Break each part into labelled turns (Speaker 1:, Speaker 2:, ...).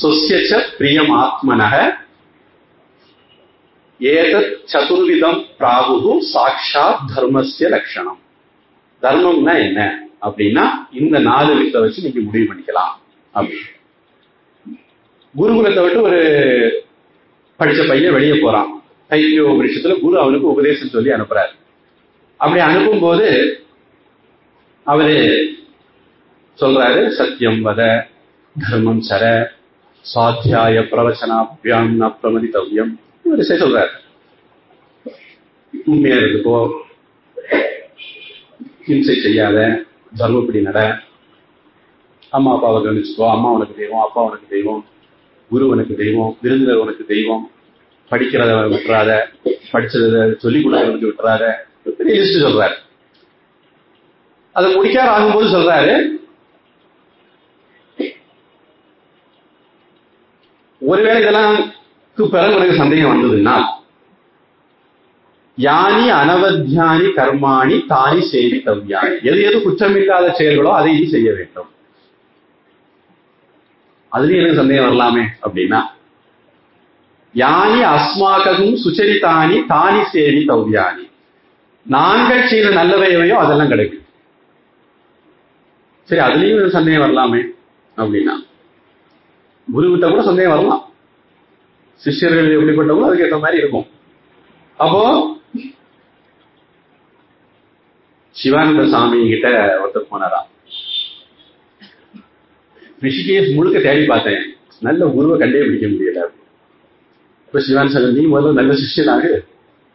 Speaker 1: சொஸ்யச்ச பிரியம் ஆத்மனக ஏதத் சதுர்விதம் பிராகு சாட்சாத் தர்மசிய லட்சணம் தர்மம்னா என்ன? அப்படின்னா இந்த நாலு வித்தை வச்சு நீங்க முடிவு பண்ணிக்கலாம். அப்படின்னு குருகுலத்தை விட்டு ஒரு படிச்ச பையன் வெளியே போறான். தைத்திய உபரிஷத்துல குரு அவனுக்கு உபதேசம் சொல்லி அனுப்புறாரு. அப்படி அனுப்பும் போது அவரு சொல்றாரு சத்தியம் வத தர்மம் சர சாத்தியாய பிரவச்சனாபியாம் ந பிரமதித்தவ்யம் இவர் சொல்றாரு உண்மையா இருந்துக்கோ ஹிம்சை செய்யாத தர்மப்படி நட அம்மா அப்பாவை கவனிச்சுக்கோ அம்மா உனக்கு தெய்வம் அப்பா உனக்கு தெய்வம் குரு உனக்கு தெய்வம் விருந்தினர் உனக்கு தெய்வம் படிக்கிறத விட்டுறாத படிச்சத சொல்லிக் கொடுக்கறதுக்கு விட்டுறாத பெரிய லிஸ்ட் சொல்றாரு. அதை முடிக்காத ஆகும்போது சொல்றாரு ஒருவேளை இதெல்லாம் பிறகு உனக்கு சந்தேகம் வந்ததுன்னா யானி அனவத்தியானி கர்மாணி தானி சேவித்தவ்யானி. எது எது குற்றமில்லாத செயல்களோ அதை நீ செய்ய வேண்டும். அதுலயும் எனக்கு சந்தேகம் வரலாமே அப்படின்னா யானி அஸ்மாகவும் சுச்சரித்தானி தானி சேவி தவ்யானி நாங்கள் செய்த நல்லவையவையோ அதெல்லாம் கிடைக்கும். சரி அதுலயும் எனக்கு சந்தேகம் வரலாமே அப்படின்னா குருவிட்ட கூட சந்தேகம் வரலாம். சிஷ்யர்கள் எப்படிப்பட்டவங்களோ அதுக்கேற்ற மாதிரி இருக்கும். அப்போ சிவானந்த சாமி கிட்ட ஒருத்தர் போனாராம். ரிஷிகேஷ் முழுக்க தேடி பார்த்தேன். நல்ல குருவை கண்டே பிடிக்க முடியல. இப்ப சிவான் சார் நீ முதல்ல நல்ல சிஷ்யனாகு.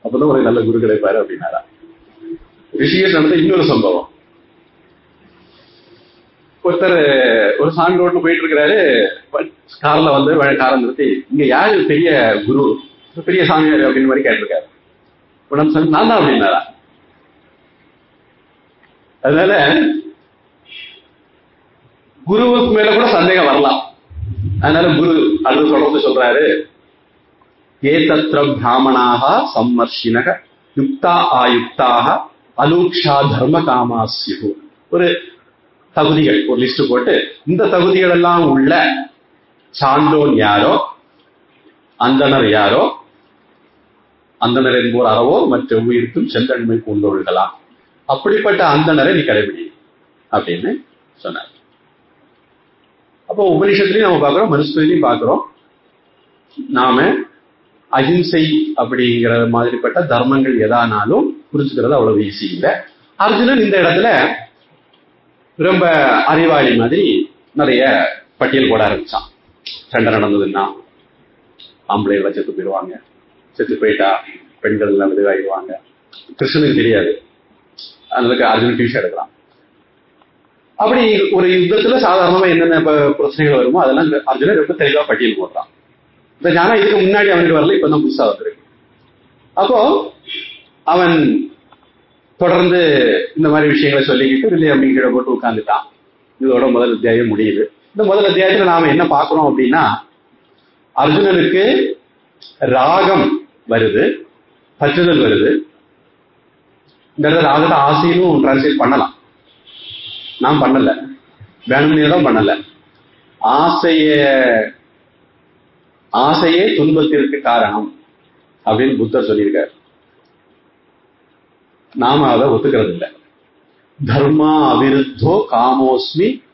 Speaker 1: அப்பதான் ஒரு நல்ல குரு கிடைப்பாரு அப்படின்னாரா ரிஷிகேஷ் நடந்த இன்னொரு சம்பவம். ஒருத்தர் ஒரு சாமி ரோட்ல போயிட்டு இருக்கிறாரு கார்ல வந்து காரை நிறுத்தி இங்க யாரு பெரிய குரு? பெரிய சாமியார்? அப்படின்னு மாதிரி கேட்டிருக்காரு. உடம்பு சாமி நான் தான் அப்படின்னாரா? அதனால குருவுக்கு மேல கூட சந்தேகம் வரலாம். அதனால குரு அது தொடர்ந்து சொல்றாரு ஏதத்ர பிராமணாக சம்மர்ஷினக யுக்தா ஆயுக்தாக அலூக்ஷா தர்ம காமாசியு ஒரு தகுதிகள் ஒரு லிஸ்ட் போட்டு இந்த தகுதிகள் எல்லாம் உள்ள சான்றோன் யாரோ அந்தனர் யாரோ அந்தனர் என்போர் அறவோ மற்ற உயிருக்கும் செந்தன்மை கொண்டோர்களாம் அப்படிப்பட்ட அந்தனரை நீ கடைபிடி அப்படின்னு சொன்னார். அப்போ உபனிஷத்துலையும் நம்ம பார்க்கிறோம் மனுஸ்துலையும் பார்க்கிறோம். நாம அஹிம்சை அப்படிங்கிற மாதிரிப்பட்ட தர்மங்கள் எதானாலும் புரிஞ்சுக்கிறது அவ்வளவு ஈஸி இல்லை. அர்ஜுனன் இந்த இடத்துல ரொம்ப அறிவாளி மாதிரி நிறைய பட்டியல் போட ஆரம்பிச்சான். சண்டை நடந்ததுன்னா ஆம்பளைகளை செத்து போயிடுவாங்க. செத்து போயிட்டா பெண்கள் எல்லாம் விதவாயிடுவாங்க. கிருஷ்ணனுக்கு தெரியாது. அதனால அர்ஜுன் டியூஷன் எடுக்கலாம் அப்படி ஒரு யுத்தத்துல சாதாரணமா என்னென்ன பிரச்சனைகள் வருமோ அதெல்லாம் அர்ஜுனன் ரொம்ப தெளிவா பட்டியல் போடுறான். இந்த ஞானம் இதுக்கு முன்னாடி அவனுக்கு வரல இப்ப தான் புதுசா வந்திருக்கு. அப்போ அவன் தொடர்ந்து இந்த மாதிரி விஷயங்களை சொல்லிக்கிட்டு வில்லை அப்படிங்கிற போட்டு உட்காந்துட்டான் இதோட முதல் அத்தியாயம் முடியுது. இந்த முதல் அத்தியாயத்துல நாம என்ன பார்க்கிறோம் அப்படின்னா அர்ஜுனனுக்கு ராகம் வருது பற்றுதல் வருது. இந்த இடத்துல ராகத்தை ஆசையும் டிரான்ஸ்லேட் பண்ணலாம். நான் பண்ணல. வேணும்னே தான் பண்ணல. ஆசைய ஆசையே துன்பத்திற்கு காரணம் அப்படின்னு புத்தர் சொல்லியிருக்காரு. நாம அதை ஒத்துக்கிறது இல்லை தர்மா அவிருத்தோ காமோஸ்மி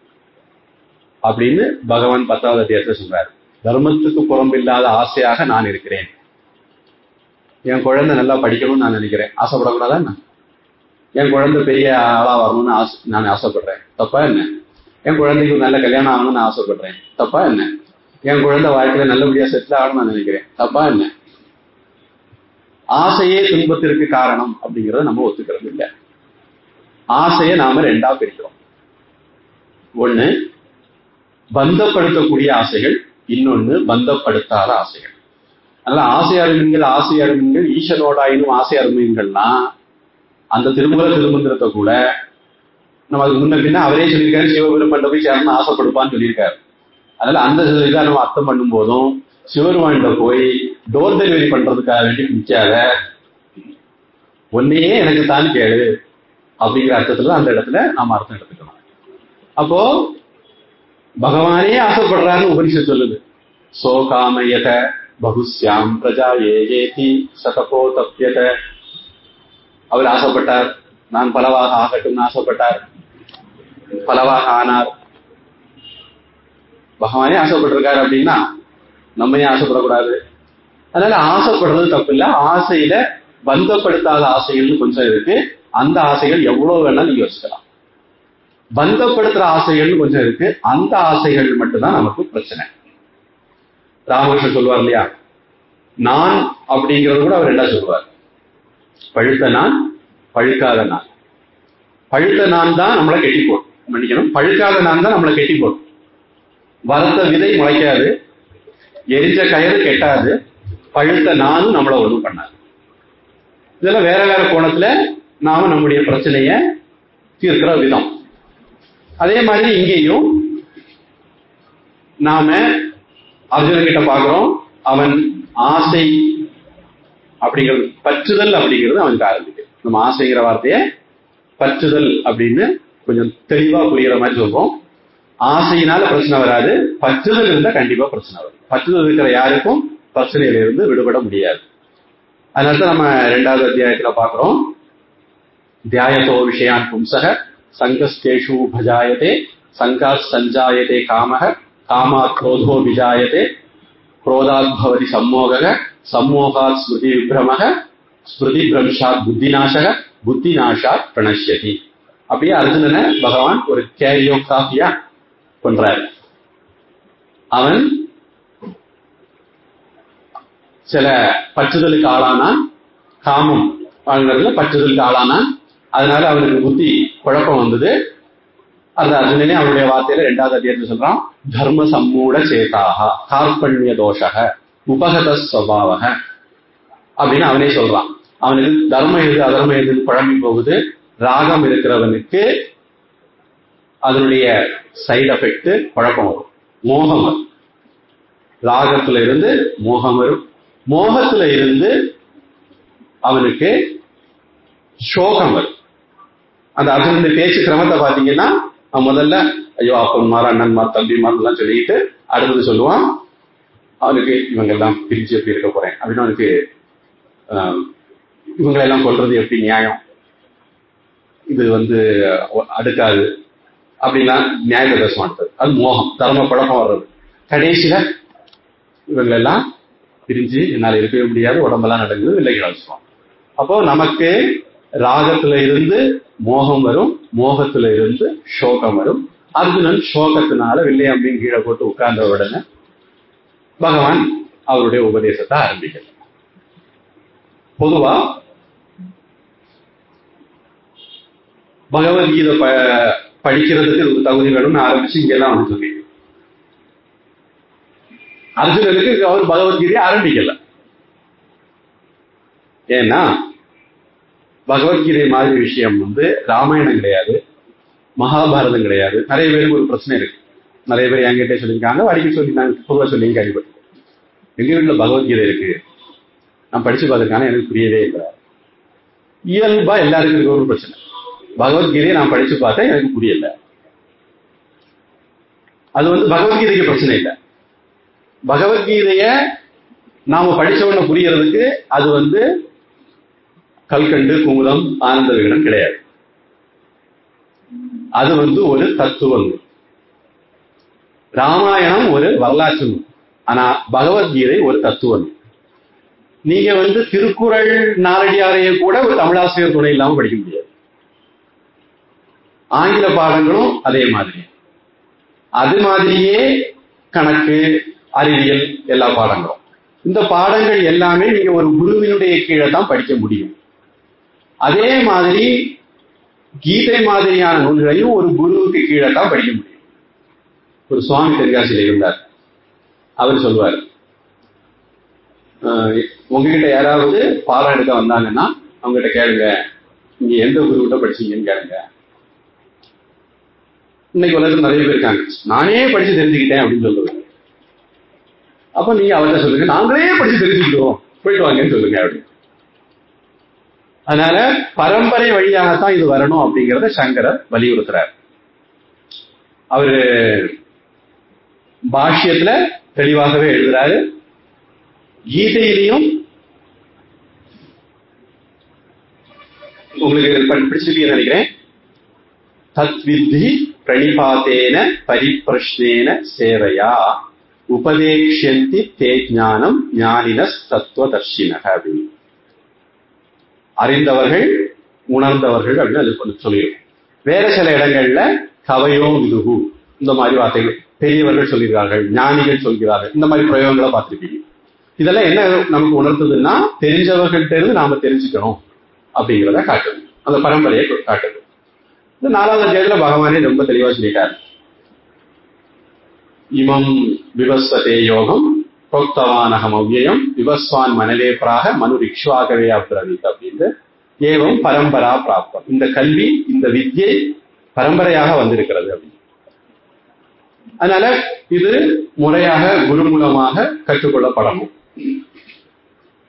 Speaker 1: அப்படின்னு பகவான் பத்தாவது அத்தியாயத்தை சொல்றாரு. தர்மத்துக்கு புறம்பில்லாத ஆசையாக நான் இருக்கிறேன். என் குழந்தை நல்லா படிக்கணும்னு நான் நினைக்கிறேன். ஆசைப்படக்கூடாதா என்ன? என் குழந்தை பெரிய ஆளா வரணும்னு ஆசை நான் ஆசைப்படுறேன். தப்பா என்ன? என் குழந்தைக்கு நல்ல கல்யாணம் ஆகணும்னு ஆசைப்படுறேன். தப்பா என்ன? என் குழந்தை வாழ்க்கையில நல்லபடியா செட்டில் ஆகணும்னு நான் நினைக்கிறேன். தப்பா என்ன? ஆசையே துன்பத்திற்கு காரணம் அப்படிங்கிறத நம்ம ஒத்துக்கிறது இல்லை. ஆசையை நாம ரெண்டா பிரிக்கிறோம். ஒண்ணு பந்தப்படுத்தக்கூடிய ஆசைகள் இன்னொன்னு பந்தப்படுத்தாத ஆசைகள். அதனால ஆசை அருமீன்கள் ஆசை அருமீன்கள் ஈசனோடாயினும் ஆசை அருமீன்கள்னா அந்த திருமுக திருமந்திரத்தை கூட நம்ம அதுக்கு முன்ன பின்ன அவரே சொல்லியிருக்காரு சிவபெருமான் போய் சேரணும்னு ஆசைப்படுப்பான்னு சொல்லியிருக்காரு. அதனால அந்த இதை நம்ம அர்த்தம் பண்ணும் போதும் சிவருமான்கிட்ட போய் டோர் டெலிவரி பண்றதுக்காக வேண்டி நிற்காத ஒன்னையே எனக்கு தான் கேளு அப்படிங்கிற அர்த்தத்துல அந்த இடத்துல நாம அர்த்தம் எடுத்துக்கணும். அப்போ பகவானே ஆசைப்படுறாருன்னு உபனிஷத் சொல்லுது. சோகாமயத பகுஸ்யாம் பிரஜா ஏஜேதி சதபோ தப்பியத அவர் ஆசைப்பட்டார். நான் பலவாக ஆகட்டும் ஆசைப்பட்டார். பலவாக ஆனார். பகவானே ஆசைப்பட்டிருக்காரு அப்படின்னா நம்ம ஏன் ஆசைப்படக்கூடாது. அதனால ஆசைப்படுறது தப்பு இல்லை ஆசையில பந்தப்படுத்தாத ஆசைகள்னு கொஞ்சம் இருக்கு. அந்த ஆசைகள் எவ்வளவு வேணாலும் நீங்க வச்சுக்கலாம் பந்தப்படுத்துற ஆசைகள்னு கொஞ்சம் இருக்கு. அந்த ஆசைகள் மட்டும்தான் நமக்கு பிரச்சனை. ராமகிருஷ்ணன் சொல்லுவார் இல்லையா? நான் அப்படிங்கிறது கூட அவர் என்ன சொல்லுவார். பழுத்த நான் பழுக்காத நான். பழுத்த நான் தான் நம்மளை கெட்டி போடும். மன்னிக்கணும் பழுக்காத நான் தான் நம்மளை கெட்டி போடும். வரத்த விதை முளைக்காது. எரிஞ்ச கயிறு கெட்டாது. பழுத்த நானும் நம்மளை ஒன்றும் பண்ணாது. இதெல்லாம் வேற வேற கோணத்துல நாம நம்முடைய பிரச்சனைய தீர்க்கிற விதம். அதே மாதிரி இங்கேயும் நாம அர்ஜுன கிட்ட பாக்குறோம் அவன் ஆசை அப்படிங்கிறது பற்றுதல் அப்படிங்கிறது அவனுக்கு ஆரம்பிக்கு நம்ம ஆசைங்கிற வார்த்தைய பற்றுதல் அப்படின்னு கொஞ்சம் தெளிவா புரியுற மாதிரி சொல்றோம். ஆசையினால பிரச்சனை வராது. பற்றுதல் இருந்தா கண்டிப்பா பிரச்சனை வரும். பற்றுதல் இருக்கிற யாருக்கும் பிரச்சனையிலிருந்து விடுபட முடியாது. அதனால தான் நம்ம ரெண்டாவது அத்தியாயத்துல பாக்குறோம் தியாயத்தோ விஷயான் பும்சக சங்கஸ்தேஷு பஜாயதே சங்கா சஞ்சாயதே காமக காமா குரோதோ விஜாயதே குரோதாத் பவதி சம்மோக சம்மோகாத் ஸ்மிருதி விப்ரமக ஸ்மிருதி பிரம்ஷாத் புத்திநாசக புத்திநாஷாத் பிரணஷ்யதி. அப்படியே அர்ஜுனனை பகவான் ஒரு கேரியோகிராஃபியா பண்றாரு அவன் சில பற்றுதலுக்கு ஆளானான் காமம் வாழ்ந்ததுல பற்றுதலுக்கு ஆளானான் அதனால அவனுக்கு புத்தி குழப்பம் வந்தது. அந்த அர்ஜுனனே அவனுடைய வார்த்தையில ரெண்டாவது அத்தியாயத்தில் சொல்றான் தர்ம சம்மூட சேதாக கார்பண்ய தோஷக உபகத சுவாவக அப்படின்னு அவனே சொல்றான். அவனுக்கு தர்மம் எது அதர்மம் எதுன்னு குழம்பி போகுது. ராகம் இருக்கிறவனுக்கு அதனுடைய சைடு எஃபெக்ட் குழப்பம் வரும். மோகம் வரும். ராகத்துல இருந்து மோகம் வரும். மோகத்துல இருந்து அவனுக்கு சோகம் வரும். அந்த அர்ஜுனனுடைய பேச்சு கிரமத்தை பார்த்தீங்கன்னா அவன் முதல்ல ஐயோ அப்பன்மார் அண்ணன்மார் தம்பிமார் எல்லாம் சொல்லிட்டு அடுத்தது சொல்லுவான். அவனுக்கு இவங்க எல்லாம் பிரிஞ்சு எப்படி இருக்க போறேன்? அப்படின்னு அவனுக்கு இவங்களெல்லாம் கொள்றது எப்படி நியாயம்? இது வந்து அடுக்காது. அப்படின்னா நியாயத்தை பேச மாட்டது அது மோகம் தர்ம பழக்கம் வர்றது. கடைசியில இவங்களெல்லாம் பிரிஞ்சு என்னால் இருக்கவே முடியாது உடம்பெல்லாம் நடக்குது வில்லைகளை வச்சுருவோம் அப்போ நமக்கு ராகத்துல இருந்து மோகம் வரும் மோகத்துல இருந்து சோகம் வரும். அர்ஜுனன் சோகத்தினால வில்லை அப்படின்னு கீழே போட்டு உட்கார்ந்த உடனே பகவான் அவருடைய உபதேசத்தை ஆரம்பிக்கல பொதுவா பகவத்கீதை ப படிக்கிறதுக்கு தகுதி வேணும்னு ஆரம்பிச்சு இங்கெல்லாம் வந்து அர்ஜுனனுக்கு அவர் பகவத்கீதையை ஆரம்பிக்கல. ஏன்னா பகவத்கீதை மாதிரி விஷயம் வந்து ராமாயணம் கிடையாது மகாபாரதம் கிடையாது. நிறைய பேருக்கு ஒரு பிரச்சனை இருக்கு. நிறைய பேர் என்கிட்ட சொல்லியிருக்காங்க அடிக்கடி சொல்லியிருந்தாங்க பொதுவாக சொல்லி கேள்விப்பட்டு எங்க வீட்டுல பகவத்கீதை இருக்கு. நான் படிச்சு பார்த்துருக்கானே எனக்கு புரியவே இல்லை. இயல்பா எல்லாருக்கும் இருக்க ஒரு பிரச்சனை. பகவத்கீதையை நான் படிச்சு பார்த்தேன் எனக்கு புரியல. அது வந்து பகவத்கீதைக்கு பிரச்சனை இல்லை. பகவத்கீதைய நாம படிச்ச உடனே புரியறதுக்கு அது வந்து கல்கண்டு குமுதம் ஆனந்த விகடன் கிடையாது. அது வந்து ஒரு தத்துவம். ராமாயணம் ஒரு வரலாற்று நூல். ஆனா பகவத்கீதை ஒரு தத்துவம். நீங்க வந்து திருக்குறள் நாலடியாரைய கூட ஒரு தமிழாசிரியர் துணை இல்லாம படிக்க முடியாது. ஆங்கில பாடங்களும் அதே மாதிரி. அது மாதிரியே கணக்கு அறிவியல் எல்லா பாடங்களும். இந்த பாடங்கள் எல்லாமே நீங்க ஒரு குருவினுடைய கீழே தான் படிக்க முடியும். அதே மாதிரி கீதை மாதிரியான நூல்களையும் ஒரு குருவுக்கு கீழே தான் படிக்க முடியும். ஒரு சுவாமி தென்காசியில் இருந்தார். அவர் சொல்வார் உங்ககிட்ட யாராவது பாடம் எடுக்க வந்தாங்கன்னா அவங்ககிட்ட கேளுங்க. நீங்க எந்த குருவிட்ட படிச்சீங்கன்னு கேளுங்க. இன்னைக்கு உலகத்தில் நிறைய பேர் இருக்காங்க. நானே படிச்சு தெரிஞ்சுக்கிட்டேன் அப்படின்னு சொல்லுவேன். அப்ப நீங்க அவர்கிட்ட சொல்லுங்க. நாங்களே படிச்சு தெரிஞ்சுக்கிறோம் போயிட்டு வாங்கன்னு சொல்லுங்க அப்படின்னு. அதனால பரம்பரை வழியாகத்தான் இது வரணும் அப்படிங்கறத சங்கரர் வலியுறுத்துறார். அவரு பாஷ்யத்துல தெளிவாகவே எழுதுறாரு. கீதையிலையும் உங்களுக்கு பிடிச்சிருக்கீங்கன்னு நினைக்கிறேன். தத்வித்தி பிரணிபாத்தேன பரிப்பிரஷ்னேன சேவையா. உபதேஷந்தி தே ஞானம் ஞானின தத்துவதர்ஷினக அப்படின்னு. அறிந்தவர்கள் உணர்ந்தவர்கள் அப்படின்னு அது சொல்லியிருக்கோம் வேற சில இடங்கள்ல கவையோ விதுகு இந்த மாதிரி வார்த்தைகள் பெரியவர்கள் சொல்கிறார்கள் ஞானிகள் சொல்கிறார்கள் இந்த மாதிரி பிரயோகங்களை பார்த்திருப்பீங்க. இதெல்லாம் என்ன நமக்கு உணர்த்துதுன்னா தெரிஞ்சவர்கள்ட்ட இருந்து நாம தெரிஞ்சுக்கணும் அப்படிங்கிறத காட்டுது. அந்த பரம்பரையை காட்டுது. இந்த நாலாவது அத்தியாயத்துல பகவானே ரொம்ப தெளிவா சொல்லிட்டார். இமம் விவஸ்வதே யோகம் புரோக்தவானகம் அவ்வியம் விவஸ்வான் மனலே பிராக மனு ரிக்ஷுவாகவே அப்ரவீத் அப்படின்னு ஏவம் பரம்பரா பிராப்தம். இந்த கல்வி இந்த வித்யை பரம்பரையாக வந்திருக்கிறது அப்படின்னு அதனால இது முறையாக குரு மூலமாக கற்றுக்கொள்ளப்படணும்.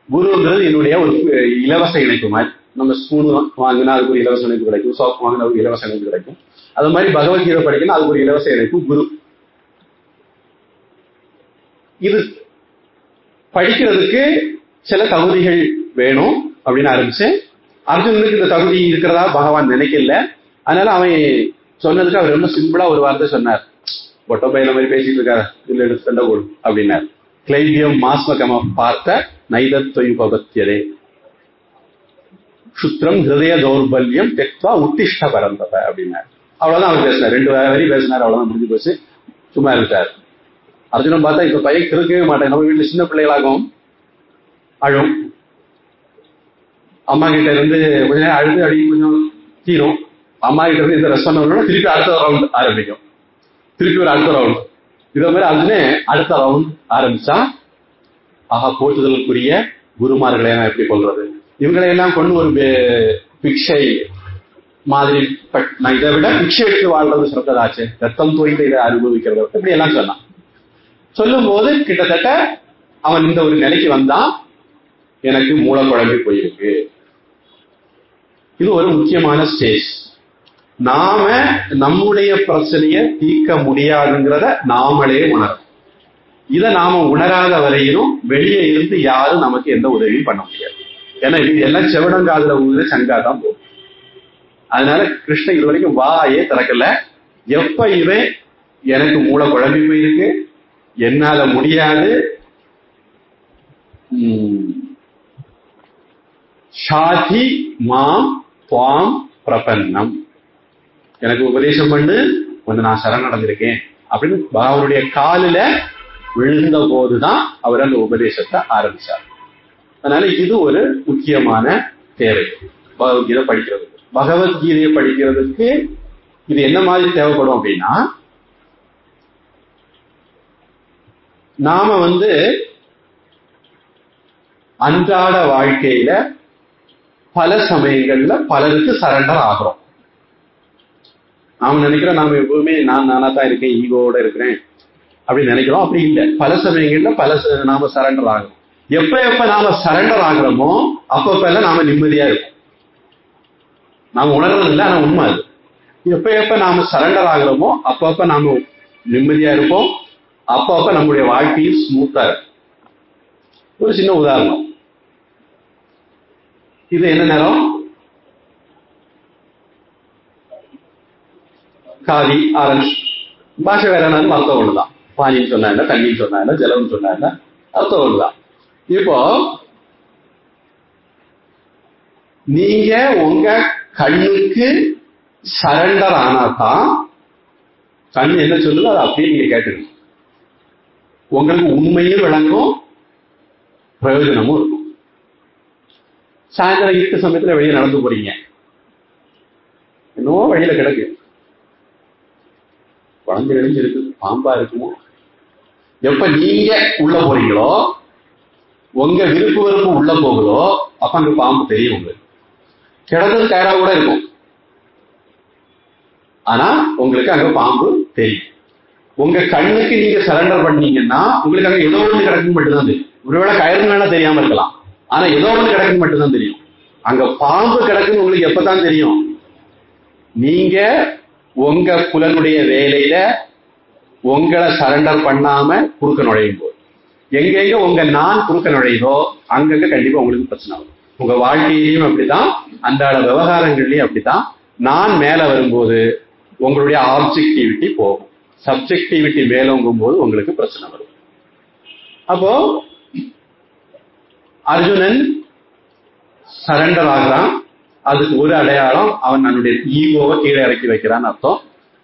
Speaker 1: குருங்கிறது என்னுடைய ஒரு இலவச இணைப்பு மாதிரி. நம்ம ஸ்பூன் வாங்கினா அதுக்கு ஒரு இலவச இணைப்பு கிடைக்கும் சோப் வாங்கினா ஒரு இலவச இணைப்பு கிடைக்கும். அது மாதிரி பகவத்கீதை படிக்கணும் அதுக்கு ஒரு இலவச இணைப்பு குரு. இது படிக்கிறதுக்கு சில தகுதிகள் வேணும் அப்படின்னு ஆரம்பிச்சேன் அர்ஜுனனுக்கு இந்த தகுதி இருக்கிறதா பகவான் நினைக்கல. அதனால அவன் சொன்னதுக்கு அவர் ரொம்ப சிம்பிளா ஒரு வார்த்தை சொன்னார். பொட்டோ பையில மாதிரி பேசிட்டு இருக்காரு இதுல எடுத்து சண்டை போடும் அப்படின்னார். கிளைபியம் மாஸ்மகம பார்த்த நைதத்வயுபபத்தியதே சுத்திரம் ஹிருதய தௌர்பல்யம் தெக்வா உத்திஷ்ட பரந்தத அப்படின்னார். அவ்வளவுதான் அவர் பேசினார். ரெண்டு வரி பேசினார் அவ்வளவுதான் முடிஞ்சு போச்சு. சும்மா இருக்கார் அர்ஜுனன் பார்த்தா இப்ப பையன் கிறுக்கவே மாட்டேன். நம்ம வீட்டுல சின்ன பிள்ளைகளாகும் அழும். அம்மா கிட்ட இருந்து கொஞ்ச நேரம் அழுது அடி கொஞ்சம் தீரும். அம்மா கிட்ட இருந்து இந்த ரெஸ்பாண்ட் பண்ணணும் திருப்பி அடுத்த ரவுண்ட் ஆரம்பிக்கும். திருப்பி ஒரு அடுத்த ரவுண்ட் இதே மாதிரி அர்ஜுனே அடுத்த ரவுண்ட் ஆரம்பிச்சா ஆஹா போற்றுதலுக்குரிய குருமார்களை நான் எப்படி கொள்றது இவங்களை எல்லாம் கொண்டு ஒரு பிக்ஷை மாதிரி நான் இதை விட பிக்ஷை எடுத்து வாழ்றது சிறந்ததாச்சு. ரத்தம் தோய்ந்த இதை அனுபவிக்கிறது இப்படி எல்லாம் சொன்னான் சொல்லும் போது கிட்டத்தட்ட அவன் இந்த ஒரு நிலைக்கு வந்தான். எனக்கு மூல குழம்பி போயிருக்கு. இது ஒரு முக்கியமான ஸ்டேஜ் நாம நம்முடைய பிரச்சனைய தீர்க்க முடியாதுங்கிறத நாமளே உணரும் இதை நாம உணராத வரையிலும் வெளியே இருந்து யாரும் நமக்கு எந்த உதவியும் பண்ண முடியாது. ஏன்னா இது எல்லாம் செவடங்காதுல ஊதுல சங்கா தான் போகும். அதனால கிருஷ்ணன் இது வரைக்கும் வாயே திறக்கல. எப்ப இவன் எனக்கு மூளை குழம்பி போயிருக்கு? என்னால முடியாது. ஷாதி மாம் துவாம் பிரபன்னம். எனக்கு உபதேசம் பண்ணு கொஞ்சம் நான் சரணடைஞ்சிருக்கேன். அப்படின்னு அவருடைய காலில விழுந்த போதுதான் அவர் அந்த உபதேசத்தை ஆரம்பிச்சார். அதனால இது ஒரு முக்கியமான தேவை. பகவத்கீதை படிக்கிறது பகவத்கீதையை படிக்கிறதுக்கு இது என்ன மாதிரி தேவைப்படும் அப்படின்னா நாம வந்து அன்றாட வாழ்க்கையில பல சமயங்கள்ல பலருக்கு சரண்டர் ஆகிறோம். நாம நினைக்கிறோம் நாம எப்பவுமே நான் நானா தான் இருக்கேன் ஈகோட இருக்கிறேன் அப்படின்னு நினைக்கிறோம். அப்படி இல்லை. பல சமயங்கள்ல பல நாம சரண்டர் ஆகிறோம். எப்ப எப்ப நாம சரண்டர் ஆகிறோமோ அப்பப்ப எல்லாம் நாம நிம்மதியா இருக்கும் நாம உணர்றது இல்லை ஆனா உண்மை அது. எப்ப எப்ப நாம சரண்டர் ஆகிறோமோ அப்பப்ப நாம நிம்மதியா இருப்போம். அப்பப்ப நம்முடைய வாழ்க்கையில் ஸ்மூத்தா இருக்கும் ஒரு சின்ன உதாரணம். இது என்ன நேரம் காவி ஆரஞ்சு பாஷை வேற என்னன்னு அர்த்தம் ஒண்ணுதான் பானின்னு சொன்னா என்ன தண்ணின்னு சொன்னா என்ன ஜலம்னு சொன்னா என்ன அர்த்தம் ஒண்ணுதான் இப்போ நீங்க உங்க கண்ணுக்கு சரண்டர் ஆனாதான் கண் என்ன சொல்லுதோ? அதை அப்படியே நீங்க கேட்டுக்கணும். உங்களுக்கு உண்மையும் விளங்கும் பிரயோஜனமும் இருக்கும். சாயந்தரம் இருக்க சமயத்துல வெளியே நடந்து போறீங்க. என்னவோ வழியில கிடக்கு. குழந்தை எழுந்து இருக்கு பாம்பா இருக்குமோ? எப்ப நீங்க உள்ள போறீங்களோ உங்க விருப்பு வெறுப்பு உள்ள போகுதோ அப்ப அங்க பாம்பு தெரியும் உங்களுக்கு. கிடந்தது கயரா கூட இருக்கும். ஆனா உங்களுக்கு அங்க பாம்பு தெரியும். உங்க கண்ணுக்கு நீங்க சரண்டர் பண்ணீங்கன்னா உங்களுக்கு அங்க ஏதோ ஒன்று கிடக்கும் மட்டும்தான் தெரியும். ஒருவேளை கயிறு வேணா தெரியாம இருக்கலாம். ஆனா ஏதோ ஒன்று கிடக்குன்னு மட்டும்தான் தெரியும். அங்க பாம்பு கிடக்குன்னு உங்களுக்கு எப்பதான் தெரியும்? நீங்க உங்க புலனுடைய வேலையில உங்களை சரண்டர் பண்ணாம குறுக்க நுழையும் போது. எங்கெங்க உங்க நான் குறுக்க நுழையுதோ அங்கங்க கண்டிப்பா உங்களுக்கு பிரச்சனை வரும். உங்க வாழ்க்கையிலையும் அப்படிதான் அன்றாட விவகாரங்கள்லயும் அப்படிதான். நான் மேல வரும்போது உங்களுடைய ஆப்ஜெக்டிவிட்டி போகும். சப்ஜெக்டிவிட்டி மேலோங்கும் போது உங்களுக்கு பிரச்சனை வரும். அப்போ அர்ஜுனன் சரண்டர் ஆகிறான். அதுக்கு ஒரு அடையாளம் அவன் தன்னுடைய ஈகோவை கீழே இறக்கி வைக்கிறான்னு அர்த்தம்.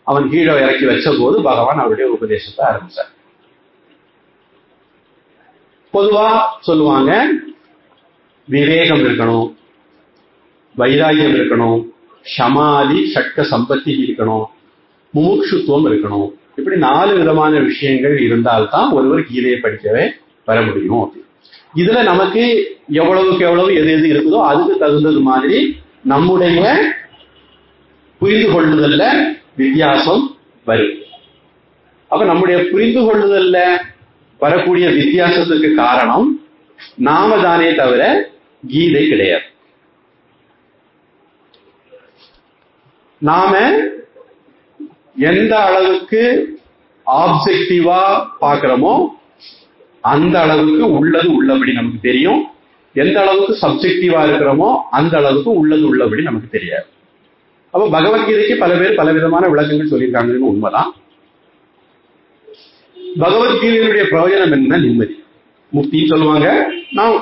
Speaker 1: அவன் கீழே இறக்கி வச்ச போது பகவான் அவருடைய உபதேசத்தை ஆரம்பிச்சார். பொதுவா சொல்லுவாங்க விவேகம் இருக்கணும் வைராகியம் இருக்கணும் சமாதி சட்ட சம்பத்தி இருக்கணும் முமுட்சுத்துவம் இருக்கணும். இப்படி நாலு விதமான விஷயங்கள் இருந்தால்தான் ஒருவர் கீதையை படிக்கவே வர முடியும் இதுல நமக்கு எவ்வளவுக்கு எவ்வளவு எது எது இருக்குதோ அதுக்கு தகுந்தது மாதிரி நம்முடைய புரிந்து கொள்ளுதல்ல வித்தியாசம் வரும். அப்ப நம்முடைய புரிந்து கொள்ளுதல்ல வரக்கூடிய வித்தியாசத்துக்கு காரணம் நாம தானே தவிர கீதை கிடையாது. நாம எந்த அளவுக்கு ஆப்ஜெக்டிவா பாக்குறோமோ அந்த அளவுக்கு உள்ளது உள்ளபடி நமக்கு தெரியும். எந்த அளவுக்கு சப்ஜெக்டிவா இருக்கிறோமோ அந்த அளவுக்கு உள்ளது உள்ளபடி நமக்கு தெரியாது. அப்ப பகவத்கீதைக்கு பல பேர் பல விதமான விளக்கங்கள் சொல்லியிருக்காங்கன்னு உண்மைதான். பகவத்கீதையினுடைய பிரயோஜனம் என்ன நிம்மதி. முக்தின்னு சொல்லுவாங்க. நான்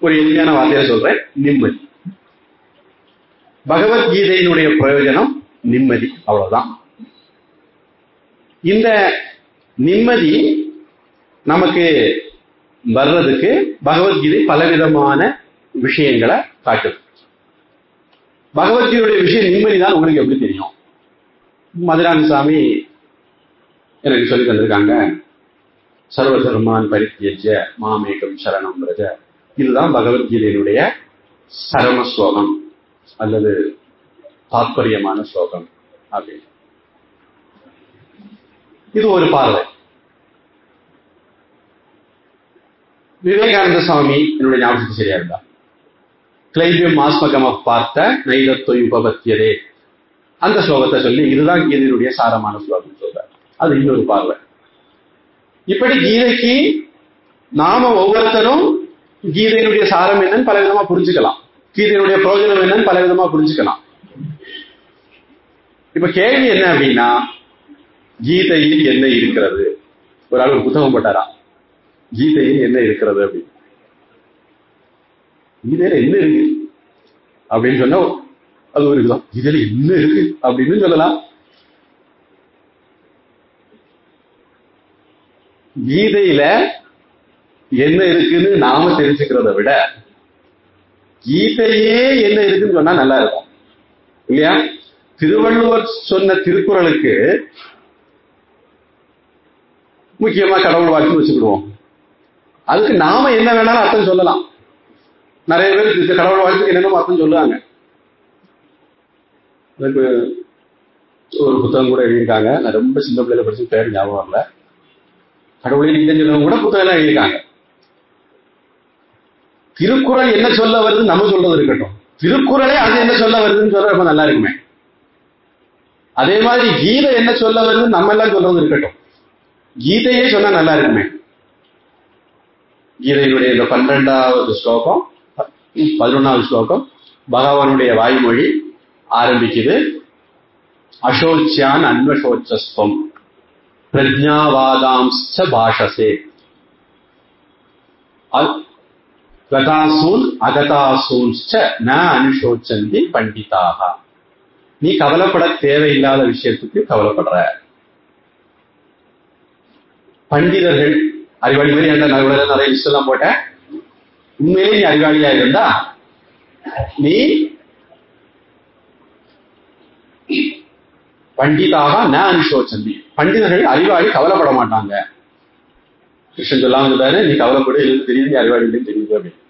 Speaker 1: ஒரு எளிமையான வார்த்தையை சொல்றேன் நிம்மதி. பகவத்கீதையினுடைய பிரயோஜனம் நிம்மதி அவ்வளவுதான். இந்த நிம்மதி நமக்கு வர்றதுக்கு பகவத்கீதை பலவிதமான விஷயங்களை காட்டுது. பகவத்கீதையுடைய விஷயம் நிம்மதி தான் உங்களுக்கு எப்படி தெரியும்? மதுராமி சாமி எனக்கு சொல்லி தந்திருக்காங்க. சர்வதர்மான் பரித்தியஜ மாமேகம் சரணம் ரஜ இதுதான் பகவத்கீதையினுடைய சரம ஸ்லோகம் அல்லது தாத்பரியமான ஸ்லோகம் அப்படின்னு. இது ஒரு பார்வை. விவேகானந்த சுவாமி என்னுடைய ஞாபகத்துக்கு சரியா இருந்தா கிளைபியம் ஆஸ்மகம பார்த்த நைதத்தொய் உபபத்தியதே அந்த ஸ்லோகத்தை சொல்லி இதுதான் கீதையினுடைய சாரமான ஸ்லோகம் சொல்றார். அது இன்னொரு பார்வை. இப்படி கீதைக்கு நாம ஒவ்வொருத்தரும் கீதையினுடைய சாரம் என்னன்னு பல விதமா புரிஞ்சுக்கலாம். கீதையினுடைய பிரயோஜனம் என்னன்னு பல விதமா புரிஞ்சுக்கலாம். இப்ப கேள்வி என்ன அப்படின்னா கீதையில் என்ன இருக்கிறது? ஒரு ஆள் ஒரு புத்தகம் போட்டாரா? கீதையில் என்ன இருக்கிறது அப்படின்னு கீதையில என்ன இருக்கு? அப்படின்னு சொன்னா அது ஒரு இதுதான். கீதையில என்ன இருக்கு? அப்படின்னு சொல்லலாம். கீதையில என்ன இருக்குன்னு நாம தெரிஞ்சுக்கிறத விட கீதையே என்ன இருக்குன்னு சொன்னா நல்லா இருக்கும். இல்லையா? திருவள்ளுவர் சொன்ன திருக்குறளுக்கு முக்கியமா கடவுள் வாழ்த்து வச்சுக்கிடுவோம். அதுக்கு நாம என்ன வேணாலும் அர்த்தம் சொல்லலாம். நிறைய பேர் கடவுள் வாழ்த்துக்கு என்னென்ன அர்த்தம் சொல்லுவாங்க. எனக்கு ஒரு புத்தகம் கூட எழுதியிருக்காங்க. நான் ரொம்ப சின்ன பிள்ளையில படிச்சு பேர் ஞாபகம் வரல. கடவுளை நீங்க சொல்லவங்க கூட புத்தகம் எல்லாம் எழுதியிருக்காங்க. திருக்குறள் என்ன சொல்ல வருது? நம்ம சொல்றது இருக்கட்டும். திருக்குறளே அது என்ன சொல்ல வருதுன்னு சொல்ற ரொம்ப நல்லா இருக்குமே. அதே மாதிரி கீதை என்ன சொல்ல வருதுன்னு நம்ம எல்லாம் சொல்றது இருக்கட்டும். கீதையே சொன்னா நல்லா இருக்குமே. கீதையினுடைய இந்த பன்னிரெண்டாவது ஸ்லோகம் பதினொன்றாவது ஸ்லோகம் பகவானுடைய வாய்மொழி ஆரம்பிக்குது. அசோச்சியான் அன்வசோச்சஸ்வம் பிரஜாவாதாம்ச பாஷசே. கதாசூன் அகதாசூன்ச்ச ந அனுஷோச்சந்தி பண்டிதாக. நீ கவலைப்பட தேவையில்லாத விஷயத்துக்கு கவலைப்படுற. பண்டிதர்கள் அறிவாளி மாதிரி அந்த நிறைய லிஸ்ட் எல்லாம் போட்டேன் உண்மையிலே நீ அறிவாளியா இருந்தா நீ பண்டிதாக ந அனுஷோச்சந்தி பண்டிதர்கள் அறிவாளி கவலைப்பட மாட்டாங்க. கிருஷ்ணன் சொல்லாம இருந்தாரு நீ கவலைப்படு எழுது தெரியுது நீ அறிவாளி தெரியுது அப்படின்னு.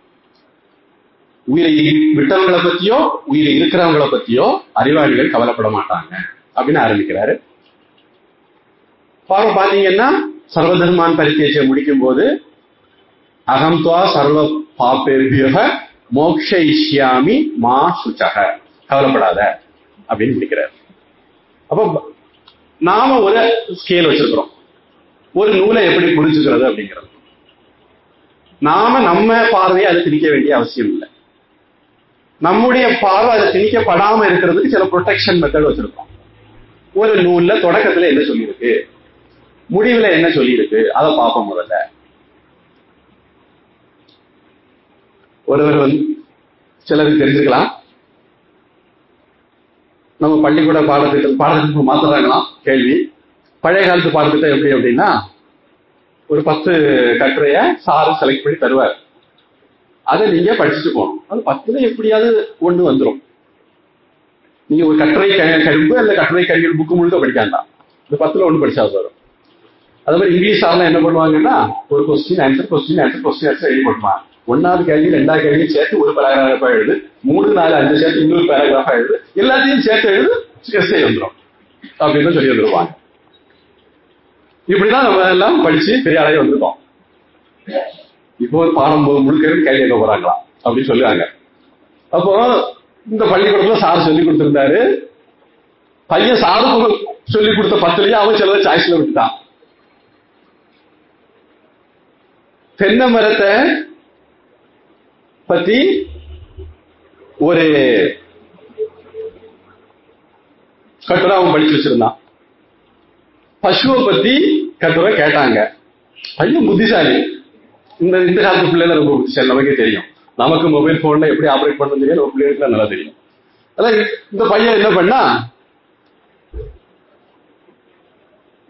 Speaker 1: உயிரை விட்டவங்களை பத்தியோ உயிரை இருக்கிறவங்களை பத்தியோ அறிவாளிகள் கவலைப்பட மாட்டாங்க அப்படின்னு ஆரம்பிக்கிறாரு. பாவம் பாத்தீங்கன்னா சர்வதர்மான் பரித்தேச்சை முடிக்கும் போது அகம் துவா சர்வ பாப்பேபியக மோக்ஷயிஷ்யாமி மா சுச்சக கவலைப்படாத அப்படின்னு முடிக்கிறார். அப்போ நாம ஒரு ஸ்கேல் வச்சிருக்கிறோம். ஒரு நூலை எப்படி புரிஞ்சுக்கிறது அப்படிங்கிறது. நாம நம்ம பார்வையை அதை திணிக்க வேண்டிய அவசியம் இல்லை. நம்முடைய பார்வை அதை திணிக்கப்படாம இருக்கிறதுக்கு சில ப்ரொடெக்ஷன் மெத்தட் வச்சிருக்கோம். ஒரு நூல்ல தொடக்கத்துல என்ன சொல்லியிருக்கு? முடிவுல என்ன சொல்லியிருக்கு? அதை பார்ப்போம் முதல்ல. ஒருவர் வந்து சிலருக்கு தெரிஞ்சுக்கலாம். நம்ம பள்ளிக்கூட பாடத்திட்டம் பாடத்திட்டம் மாத்துறாங்களாம்? கேள்வி. பழைய காலத்து பாடத்திட்டம் எப்படி அப்படின்னா ஒரு பத்து கட்டுரைய சாரு செலக்ட் பண்ணி தருவார். அதை நீங்க படிச்சுட்டு போகணும். அது பத்துல எப்படியாவது ஒண்ணு வந்துடும் நீங்க ஒரு கட்டுரை கரும்பு அல்ல கட்டுரை கருவி புக்கு முழுக்க படிக்காண்டாம் இந்த பத்துல ஒண்ணு படிச்சா வரும் அதே மாதிரி இங்கிலீஷ் சார்லாம் என்ன பண்ணுவாங்கன்னா ஒரு question answer question answer question answer எழுதி போட்டுவாங்க ஒன்னாவது கேள்வி ரெண்டாவது கேள்வியும் சேர்த்து ஒரு பேராகிராஃபா எழுது. மூணு நாலு அஞ்சு சேர்த்து இன்னொரு பேராகிராஃபா எழுது. எல்லாத்தையும் சேர்த்து எழுது எஸ்ஏ வந்துடும் அப்படின்னு சொல்லி வந்துருவாங்க இப்படிதான் நம்ம எல்லாம் படிச்சு பெரிய ஆளாகி வந்திருக்கோம். இப்போ ஒரு பாடம் முழுக்க கேள்வி கேட்க போறாங்களா? அப்படின்னு சொல்லுவாங்க. அப்போ இந்த பள்ளிக்கூடத்துல சார் சொல்லி கொடுத்திருந்தாரு. பையன் சாருக்கு சொல்லி கொடுத்த பத்துலயும் அவன் சிலதை சாய்ஸ்ல விட்டுட்டான். தென்னை மரத்தை பத்தி ஒரு கட்டுரை அவன் படிச்சு வச்சிருந்தான். பசுவை பத்தி கட்டுரை கேட்டாங்க. பையன் புத்திசாலி. இந்த இந்த காலத்து பிள்ளைல ரொம்ப புத்திசாலி நமக்கே தெரியும். நமக்கு மொபைல் போன்ல எப்படி ஆபரேட் பண்ணணும் தெரியும் நம்ம பிள்ளைகளுக்கு நல்லா தெரியும். அதான் இந்த பையன் என்ன பண்ணா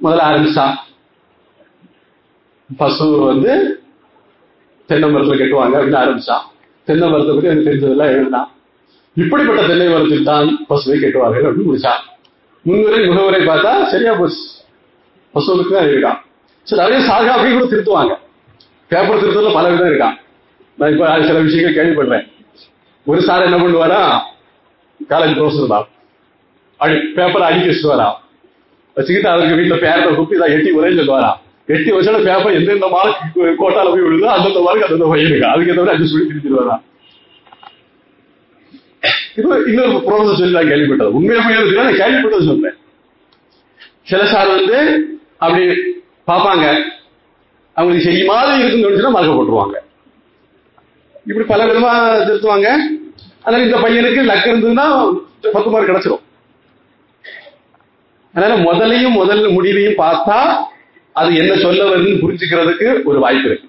Speaker 1: முதல்ல ஆரம்பிச்சான். பசு வந்து தென்னை மரத்துல கட்டுவாங்க அப்படின்னு ஆரம்பிச்சான். தென்னை மரத்தை பத்தி எனக்கு தெரிஞ்சதெல்லாம் எழுதினான் இப்படிப்பட்ட தென்னை மரத்தில் தான் பசுவை கட்டுவார்கள் அப்படின்னு முடிச்சான். முன்னுரை முகவரை பார்த்தா சரியா போச்சு. பசுவுக்கு தான் இருக்கான். சரி அதே சாகா அப்படி கூட திருத்துவாங்க. பேப்பர் திருத்தல பல விதம் இருக்கான். நான் இப்ப சில விஷயங்கள் கேள்விப்படுறேன். ஒரு சார் என்ன பண்ணுவாரா? காலேஜ் ப்ரொஃபஸர் தான். அடி பேப்பரை அடிக்க வச்சுட்டு வச்சுக்கிட்டு அவருக்கு வீட்டில் பேப்பரை குப்பி தான் எட்டி ஒரே சொல்லுவாரா எட்டு வச்சாலும் பேப்பர் எந்தெந்த மார்க் கோட்டால போய் விழுதோ அந்தந்த மார்க் அந்தந்த பையனுக்கு அதுக்கு ஏற்ற அஞ்சு சொல்லி திருத்திடுவாரா இது இன்னொரு ப்ரொஃபஸர் சொல்லி நான் கேள்விப்பட்டது. உண்மையை போய் நான் கேள்விப்பட்டது சொன்னேன் சில சார் வந்து அப்படி பார்ப்பாங்க. அவங்களுக்கு சரி மாதிரி இருக்குன்னு தோணுச்சுன்னா மறக்க போட்டுருவாங்க. இப்படி பல விதமா திருத்துவாங்க. அதனால இந்த பையனுக்கு லக் இருந்ததுன்னா பத்து மார்க் கிடைச்சிடும் அதனால முதலையும் முதல்ல முடிவையும் பார்த்தா அது என்ன சொல்ல வருதுன்னு புரிஞ்சுக்கிறதுக்கு ஒரு வாய்ப்பு இருக்கு.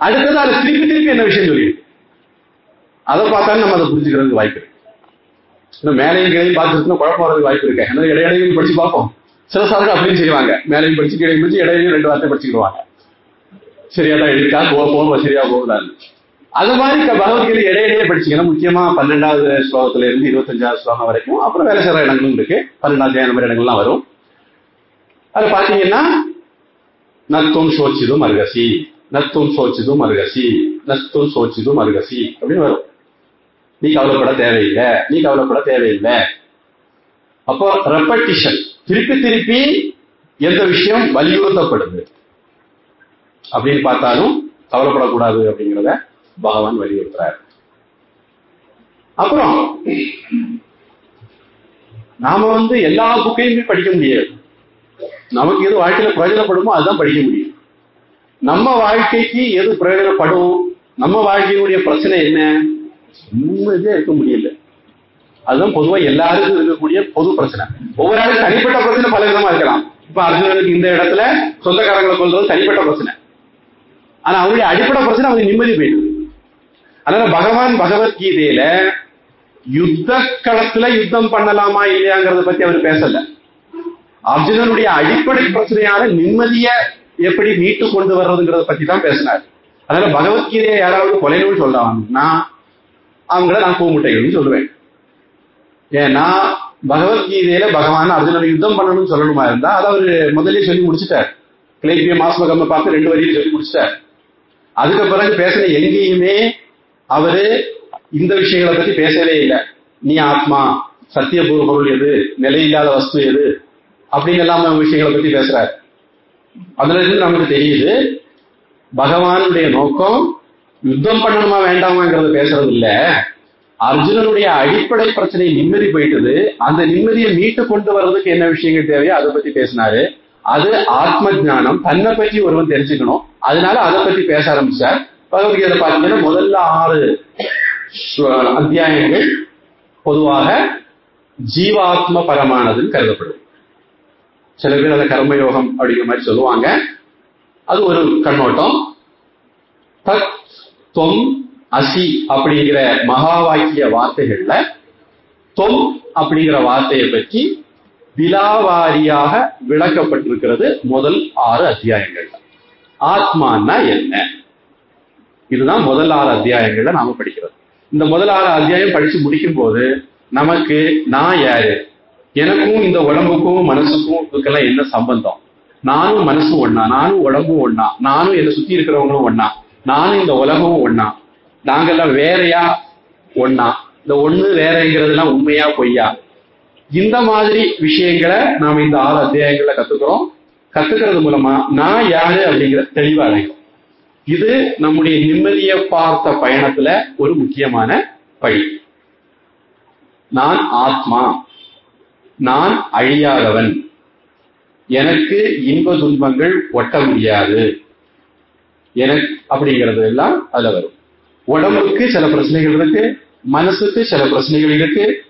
Speaker 1: அடுத்தது அது திருப்பி திருப்பி என்ன விஷயம் சொல்லியிருக்கு அதை பார்த்தாலும் நம்ம அதை புரிஞ்சுக்கிறதுக்கு வாய்ப்பு இருக்கு. இன்னும் மேலையும் கீழையும் பார்த்துருக்கணும் குழப்பம் வரதுக்கு வாய்ப்பு இருக்கு. ஏன்னா இடையிடையும் படிச்சு பார்ப்போம். சில சார்கள் அப்படின்னு செய்வாங்க. மேலையும் படிச்சு கீழே படிச்சு இடையிலையும் ரெண்டு வார்த்தை படிச்சுக்கிடுவாங்க சரியா தான் எழுதிட்டா போ போகும் சரியா போகுதான்னு அது மாதிரி பகவத்கீதை இடையிடையே படிச்சீங்கன்னா முக்கியமா பன்னெண்டாவது ஸ்லோகத்துல இருந்து இருபத்தஞ்சாவது ஸ்லோகம் வரைக்கும் அப்புறம் வேலை செய்யற இடங்களும் இருக்கு. பன்னெண்டாவது அந்த மாதிரி இடங்கள்லாம் வரும். அது பாத்தீங்கன்னா நத்தும் சோச்சிதும் அருகசி நத்தும் சோச்சிதும் அருகசி நத்தும் சோச்சிதும் அருகசி அப்படின்னு வரும். நீ கவலைப்பட தேவையில்லை நீ கவலைப்பட தேவையில்லை. அப்போ ரெப்படிஷன் திருப்பி திருப்பி எந்த விஷயம் வலியுறுத்தப்படுது அப்படின்னு பார்த்தாலும் கவலைப்படக்கூடாது அப்படிங்கிறத பகவான் வலியுறுத்துறார். அப்புறம் நாம வந்து எல்லா புக்கையுமே படிக்க முடியாது. நமக்கு எது வாழ்க்கையில பிரயோஜனப்படுமோ அதுதான் படிக்க முடியும். நம்ம வாழ்க்கைக்கு எது பிரயோஜனப்படும்? நம்ம வாழ்க்கையினுடைய பிரச்சனை என்ன? நிம்மதியா இருக்க முடியல. அதுதான் பொதுவா எல்லாருக்கும் இருக்கக்கூடிய பொது பிரச்சனை. ஒவ்வொரு ஆளுக்கும் தனிப்பட்ட பிரச்சனை பல விதமா இருக்கலாம். இப்ப அர்ஜுனனுக்கு இந்த இடத்துல சொந்தக்காரங்களை கொள்றது தனிப்பட்ட பிரச்சனை. ஆனா அவருடைய அடிப்படை பிரச்சனை அவனுக்கு நிம்மதி போயிடுது அதனால பகவான் பகவத்கீதையில யுத்த களத்துல யுத்தம் பண்ணலாமா இல்லையாங்கிறத பத்தி அவர் பேசல. அர்ஜுனனுடைய அடிப்படை பிரச்சனையான நிம்மதிய எப்படி மீட்டு கொண்டு வர்றதுங்கிறத பத்தி தான் பேசினார். அதனால பகவத்கீதையை யாராவது கொலைன்னு சொல்றாங்கன்னா அவங்கள நான் பூமுட்டைகள்னு சொல்லுவேன். ஏன்னா பகவத்கீதையில பகவான் அர்ஜுனனை யுத்தம் பண்ணணும்னு சொல்லணுமா இருந்தா அதை அவர் முதலே சொல்லி முடிச்சுட்டார். கிளைப்பிய மாஸ்மகம்ம பார்த்து ரெண்டு வரியில சொல்லி முடிச்சிட்டார். அதுக்கு பிறகு பேசின எங்கேயுமே அவரு இந்த விஷயங்களை பத்தி பேசவே இல்லை. நீ ஆத்மா சத்தியபூர்வ பொருள் எது நிலையில்லாத வஸ்து எது அப்படின்னு எல்லாம் விஷயங்களை பத்தி பேசுறாரு. அதுல இருந்து நமக்கு தெரியுது பகவானுடைய நோக்கம் யுத்தம் பண்ணணுமா வேண்டாமாங்கிறத பேசுறது இல்ல. அர்ஜுனனுடைய அடிப்படை பிரச்சனை நிம்மதி போயிட்டது. அந்த நிம்மதியை மீட்டு கொண்டு வர்றதுக்கு என்ன விஷயங்கள் தேவையோ அதை பத்தி பேசினாரு. அது ஆத்ம ஞானம். தன்னை பற்றி ஒருவன் தெரிஞ்சுக்கணும். அதனால அதை பத்தி பேச ஆரம்பிச்சார். பகவத்கீதை பார்த்தீங்கன்னா முதல்ல ஆறு அத்தியாயங்கள் பொதுவாக ஜீவாத்ம பரமானதுன்னு கருதப்படும். சில பேர் அதை கர்மயோகம் அப்படிங்கிற மாதிரி சொல்லுவாங்க. அது ஒரு கண்ணோட்டம். தத் தொம் அசி அப்படிங்கிற மகா வாக்கிய வார்த்தைகள்ல தொம் அப்படிங்கிற வார்த்தையை பற்றி விலாவாரியாக விளக்கப்பட்டிருக்கிறது முதல் ஆறு அத்தியாயங்கள்ல. ஆத்மான்னா என்ன? இதுதான் முதல் ஆறு அத்தியாயங்கள்ல நாம படிக்கிறது இந்த முதல் ஆறு அத்தியாயம் படிச்சு முடிக்கும் போது நமக்கு நான் யாரு? எனக்கும் இந்த உடம்புக்கும் மனசுக்கும் இதுக்கெல்லாம் என்ன சம்பந்தம்? நானும் மனசும் ஒண்ணா நானும் உடம்பும் ஒண்ணா நானும் என்னை சுத்தி இருக்கிறவங்களும் ஒண்ணா நானும் இந்த உலகமும் ஒண்ணா நாங்கெல்லாம் வேறையா ஒண்ணா இந்த ஒண்ணு வேறங்கிறதுலாம் உண்மையா பொய்யா? இந்த மாதிரி விஷயங்களை நாம இந்த ஆறு அத்தியாயங்கள்ல கத்துக்கிறோம். கத்துக்கிறது மூலமா நான் யாரு அப்படிங்கிற தெளிவா அடையும் இது நம்முடைய நிம்மதியை பார்த்த பயணத்துல ஒரு முக்கியமான பழி நான் ஆத்மா. நான் அழியாதவன். எனக்கு இன்ப துன்பங்கள் ஒட்ட முடியாது. எனக்கு அப்படிங்கிறது எல்லாம் அதுல வரும். உடம்புக்கு சில பிரச்சனைகள் இருக்கு மனசுக்கு சில பிரச்சனைகள் இருக்கு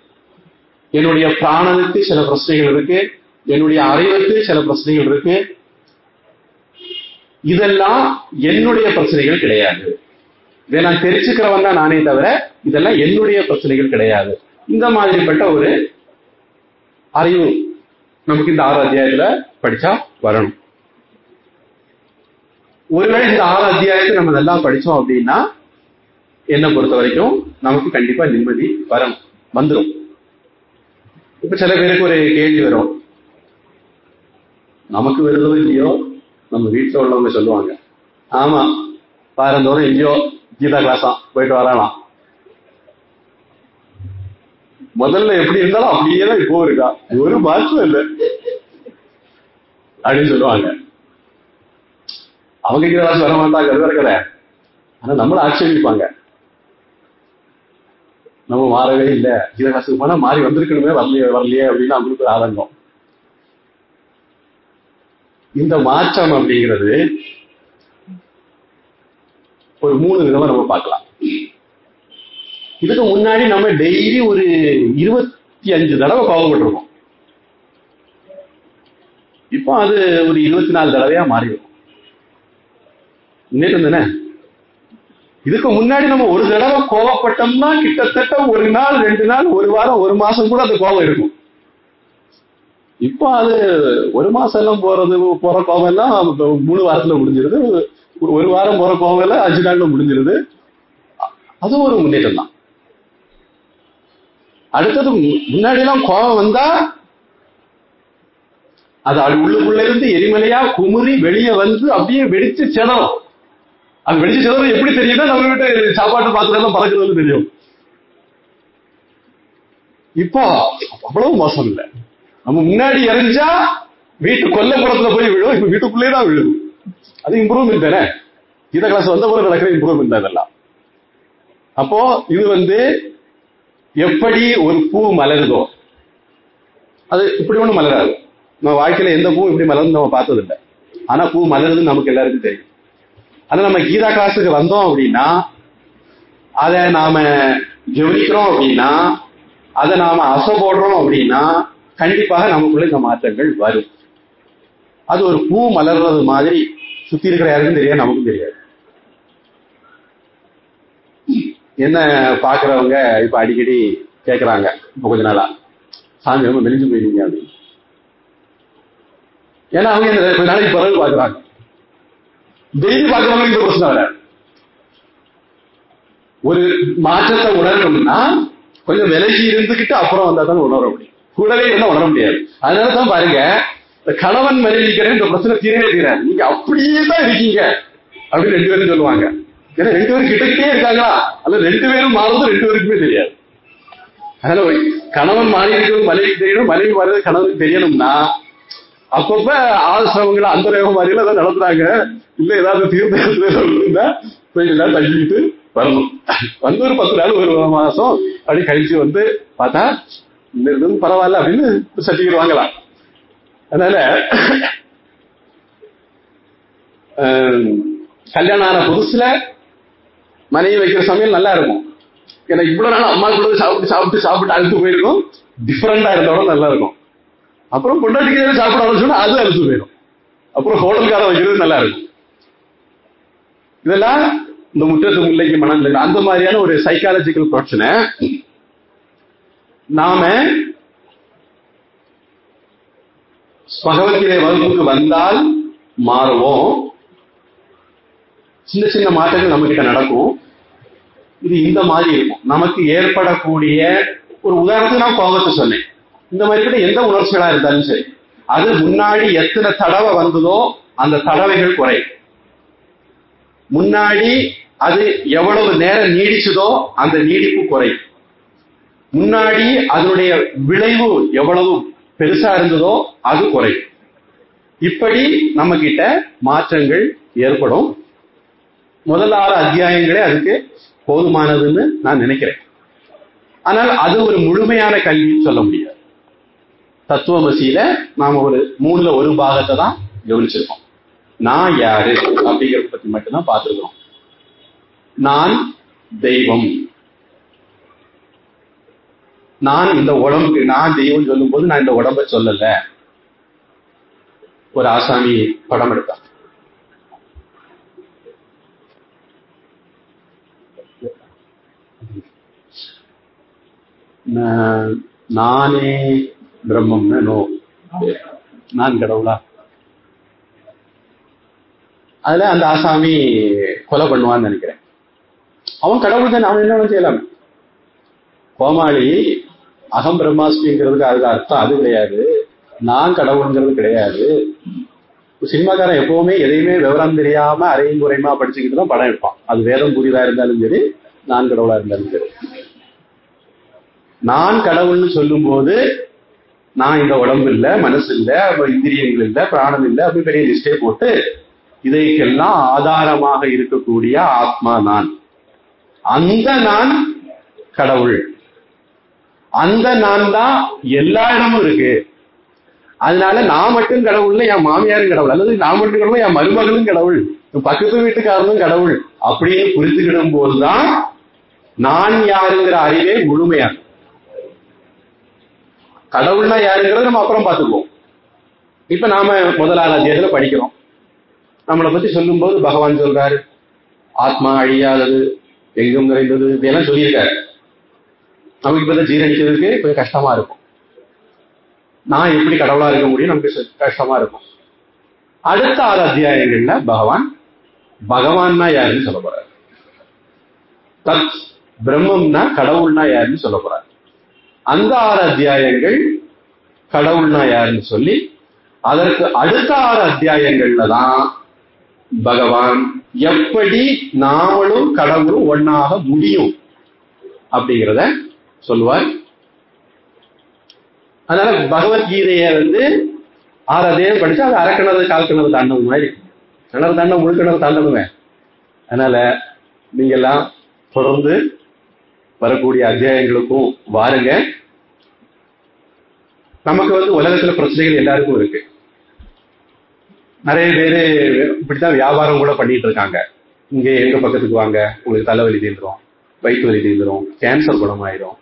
Speaker 1: என்னுடைய பிராணனுக்கு சில பிரச்சனைகள் இருக்கு என்னுடைய அறிவுக்கு சில பிரச்சனைகள் இருக்கு. இதெல்லாம் என்னுடைய பிரச்சனைகள் கிடையாது. இதை நான் தெரிஞ்சுக்கிறவன் தான் நானே தவிர இதெல்லாம் என்னுடைய பிரச்சனைகள் கிடையாது. இந்த மாதிரிப்பட்ட ஒரு அதையும் நமக்கு இந்த ஆறு அத்தியாயத்துல படிச்சா வரணும். ஒருவேளை இந்த ஆறு அத்தியாயத்தை நம்ம நல்லா படிச்சோம் அப்படின்னா என்னை பொறுத்த வரைக்கும் நமக்கு கண்டிப்பா நிம்மதி வரும் வந்துடும் இப்ப சில பேருக்கு ஒரு கேள்வி வரும். நமக்கு வருதோ இல்லையோ? நம்ம வீட்டுல உள்ளவங்க சொல்லுவாங்க. ஆமா வாரந்தோறும் எங்கேயோ கீதா கிளாஸா போயிட்டு வரலாம் முதல்ல எப்படி இருந்தாலும் அப்படியே தான் இப்போ இருக்கா? ஒரு மாற்றம் இல்லை. அப்படின்னு சொல்லுவாங்க. அவங்க கிட்ட கிளாஸ் வர மாட்டாங்க அது ஆனா நம்மள ஆட்சேபிப்பாங்க. நம்ம மாறவே இல்லை. கீதா கிளாஸுக்கு போனா மாறி வந்திருக்கணுமே வரலையே வரலையே அப்படின்னு அவங்களுக்கு ஒரு ஆதங்கம். இந்த மாற்றம் அப்படிங்கிறது ஒரு மூணு விதமா நம்ம பார்க்கலாம். இதுக்கு முன்னாடி நம்ம டெய்லி ஒரு இருபத்தி அஞ்சு தடவை கோபப்பட்டிருக்கோம். இப்போ அது ஒரு இருபத்தி நாலு தடவையா மாறிடும். முன்னேற்றம் தானே? இதுக்கு முன்னாடி நம்ம ஒரு தடவை கோவப்பட்டோம்னா கிட்டத்தட்ட ஒரு நாள் ரெண்டு நாள் ஒரு வாரம் ஒரு மாசம் கூட அந்த கோபம் இருக்கும். இப்போ அது ஒரு மாசம் எல்லாம் போறது போற கோபம் எல்லாம் மூணு வாரத்துல முடிஞ்சிருது. ஒரு- ஒரு வாரம் போற கோபம் எல்லாம் அஞ்சு நாள்ல முடிஞ்சிருது. அதுவும் ஒரு முன்னேற்றம் தான். அடுத்தது முன்னாடி எல்லாம் கோபம் வந்தா அது அது உள்ளுக்குள்ள இருந்து எரிமலையா குமுறி வெளியே வந்து அப்படியே வெடிச்சு செதறும். அது வெடிச்சு செதறும் எப்படி தெரியும்னா நம்ம வீட்டு சாப்பாட்டு பாத்திரம் பறக்கிறது தெரியும். இப்போ அவ்வளவு மோசம் இல்லை. நம்ம முன்னாடி எரிஞ்சா வீட்டு கொல்லப்புறத்துல போய் விழும் இப்ப வீட்டுக்குள்ளே தான் விழும் அது இம்ப்ரூவ்மெண்ட் தானே? கீத கிளாஸ் வந்த போல நடக்கிற இம்ப்ரூவ்மெண்ட் தான் இதெல்லாம். அப்போ இது வந்து எப்படி ஒரு பூ மலருதோ. அது இப்படி ஒண்ணும் மலராது. நம்ம வாழ்க்கையில எந்த பூ இப்படி மலர்ந்து நம்ம பார்த்தது இல்லை ஆனா பூ மலருதுன்னு நமக்கு எல்லாருக்கும் தெரியும். ஆனா நம்ம கீதா கிளாஸுக்கு வந்தோம் அப்படின்னா அதை நாம ஜெபிக்கிறோம் அப்படின்னா அதை நாம அசை போடுறோம் அப்படின்னா கண்டிப்பாக நமக்குள்ள இந்த மாற்றங்கள் வரும். அது ஒரு பூ மலர்றது மாதிரி சுத்தி இருக்கிற யாருக்கும் தெரியாது நமக்கும் தெரியாது. என்ன பாக்குறவங்க இப்ப அடிக்கடி கேக்குறாங்க இப்ப கொஞ்ச நாளா? சாமி ரொம்ப மெலிஞ்சு போயிருக்கீங்க அப்படின்னு. ஏன்னா அவங்க கொஞ்ச நாளைக்கு பிறகு பாக்குறாங்க டெய்லி பாக்குறவங்களுக்கு இந்த பிரச்சனை வராது ஒரு மாற்றத்தை உணரணும்னா கொஞ்சம் விலகி இருந்துகிட்டு அப்புறம் வந்தா தான் உணர முடியும் கூடவே இருந்தா உணர முடியாது. அதனால தான் பாருங்க இந்த கணவன் மனைவிக்கிற இந்த பிரச்சனை தீரவே தீராது. நீங்க அப்படியே தான் இருக்கீங்க அப்படின்னு ரெண்டு பேரும் சொல்லுவாங்க. ஏன்னா ரெண்டு பேரும் கிட்டக்கிட்டே இருக்காங்களா? அல்ல ரெண்டு பேரும் மாறுறது ரெண்டு பேருக்குமே தெரியாது. அதனால கணவன் மாறி இருக்கிறது மனைவிக்கு தெரியணும் மனைவி மாறுறது கணவனுக்கு தெரியணும்னா அப்பப்ப ஆசிரமங்கள் அந்த ரேகம் மாதிரி எல்லாம் ஏதாவது நடத்துறாங்க இல்ல ஏதாவது தீர்த்தா இருந்தா போய் எல்லாம் தங்கிட்டு வரணும். வந்து ஒரு பத்து நாள் ஒரு மாசம் அப்படி கழிச்சு வந்து பார்த்தா இந்த பரவாயில்ல அப்படின்னு சர்டிபிகேட் வாங்கலாம். அதனால கல்யாணம் ஆன புதுசுல மனைவி வைக்கிற சமையல் நல்லா இருக்கும். ஏன்னா இவ்வளவு நாள் அம்மா கூட சாப்பிட்டு சாப்பிட்டு சாப்பிட்டு அழுத்து போயிருக்கும். டிஃப்ரெண்டா இருந்தோட நல்லா இருக்கும். அப்புறம் பொண்டாட்டிக்கு சாப்பிட ஆரம்பிச்சோன்னா அது அழுத்து போயிடும் அப்புறம் ஹோட்டல்கார வைக்கிறது நல்லா இருக்கும். இதெல்லாம் இந்த முற்றத்து முல்லைக்கு மனநிலை அந்த மாதிரியான ஒரு சைக்காலஜிக்கல் பிரச்சனை. நாம பகவத்கீதை வகுப்புக்கு வந்தால் மாறுவோம். சின்ன சின்ன மாற்றங்கள் நம்ம கிட்ட நடக்கும். இது இந்த மாதிரி இருக்கும். நமக்கு ஏற்படக்கூடிய ஒரு உதாரணத்துக்கு நான் கோபத்தை சொன்னேன். இந்த மாதிரி கூட எந்த உணர்ச்சிகளா இருந்தாலும் சரி அது முன்னாடி எத்தனை தடவை வந்ததோ அந்த தடவைகள் குறையும். முன்னாடி அது எவ்வளவு நேரம் நீடிச்சதோ அந்த நீடிப்பு குறையும். முன்னாடி அதனுடைய விளைவு எவ்வளவு பெருசா இருந்ததோ அது குறையும். இப்படி நம்ம கிட்ட மாற்றங்கள் ஏற்படும். முதல் ஆறு அத்தியாயங்களே அதுக்கு போதுமானதுன்னு நான் நினைக்கிறேன். ஆனால் அது ஒரு முழுமையான கல்வின்னு சொல்ல முடியாது. தத்துவமசியில நாம ஒரு மூணுல ஒரு பாகத்தை தான் கவனிச்சிருக்கோம். நான் யாரு அப்படிங்கிறத பத்தி மட்டும்தான் பார்த்திருக்கிறோம். நான் தெய்வம். நான் இந்த உடம்புக்கு நான் தெய்வம் சொல்லும் போது நான் இந்த உடம்ப சொல்லல. ஒரு ஆசாமி படம் எடுத்தான். நானே பிரம்மம்னு நோ நான் கடவுளா? அதுல அந்த ஆசாமி கொலை பண்ணுவான்னு நினைக்கிறேன். அவன் கடவுள் தான் அவன் என்ன செய்யலாம். கோமாளி அகம் பிரம்மாஸ்மிங்கிறதுக்கு அதுக்கு அர்த்தம் அது கிடையாது. நான் கடவுளுங்கிறது கிடையாது. சினிமாக்காரன் எப்பவுமே எதையுமே விவரம் தெரியாம அரையும் குறையுமா படிச்சுக்கிட்டு தான் படம் எடுப்பான். அது வேதம் புரிதா இருந்தாலும் சரி நான் கடவுளா இருந்தாலும் சரி. நான் கடவுள்னு சொல்லும்போது நான் இந்த உடம்பு இல்லை மனசு இல்ல அப்புறம் இந்திரியங்கள் இல்லை பிராணம் இல்லை அப்படி பெரிய லிஸ்டே போட்டு இதைக்கெல்லாம் ஆதாரமாக இருக்கக்கூடிய ஆத்மா நான். அந்த நான் கடவுள். அந்த நான் தான் எல்லா இடமும் இருக்கு. அதனால நான் மட்டும் கடவுள்ல என் மாமியாரும் கடவுள். அல்லது நான் மட்டும் கடவுள் என் மருமகளும் கடவுள். பக்கத்து வீட்டுக்காரனும் கடவுள். அப்படின்னு புரிந்துக்கிடும் போதுதான் நான் யாருங்கிற அறிவே முழுமையாகும் கடவுள்னா யாருங்கிறத நம்ம அப்புறம் பார்த்துக்குவோம். இப்ப நாம முதலாவது அத்தியாயத்துல படிக்கிறோம். நம்மளை பத்தி சொல்லும்போது பகவான் சொல்றாரு ஆத்மா அழியாதது எங்கும் நிறைந்தது இதெல்லாம் சொல்லியிருக்காரு. நமக்கு இப்ப ஜீரணிக்கிறதுக்கு கொஞ்சம் கஷ்டமா இருக்கும். நான் எப்படி கடவுளா இருக்க முடியும்? நமக்கு கஷ்டமா இருக்கும். அடுத்த ஆறு அத்தியாயங்கள்ல பகவான் பகவான்னா யாருன்னு சொல்ல போறாரு. தத் பிரம்மம்னா கடவுள்னா யாருன்னு சொல்ல போறாரு. அந்த ஆறு அத்தியாயங்கள் கடவுள்னா யாருன்னு சொல்லி அதற்கு அடுத்த ஆறு அத்தியாயங்கள்ல தான் பகவான் எப்படி நாமளும் கடவுளும் ஒன்னாக முடியும் அப்படிங்கிறத சொல்லுவார். அதனால பகவத்கீதைய வந்து ஆறு அத்தியாயம் படிச்சு அது அரைக்கிணறு கால் கிணறு தாண்டது மாதிரி கிணறு தாண்ட முழு கிணறு அதனால நீங்க எல்லாம் தொடர்ந்து வரக்கூடிய அத்தியாயங்களுக்கும் வாருங்க. நமக்கு வந்து உலகத்துல பிரச்சனைகள் எல்லாருக்கும் இருக்கு. நிறைய பேரு இப்படித்தான் வியாபாரம் கூட பண்ணிட்டு இருக்காங்க. இங்க எங்க பக்கத்துக்கு வாங்க உங்களுக்கு தலைவலி தீர்ந்துரும் வயிற்று வலி தீர்ந்துரும் கேன்சர் குணமாயிரும்.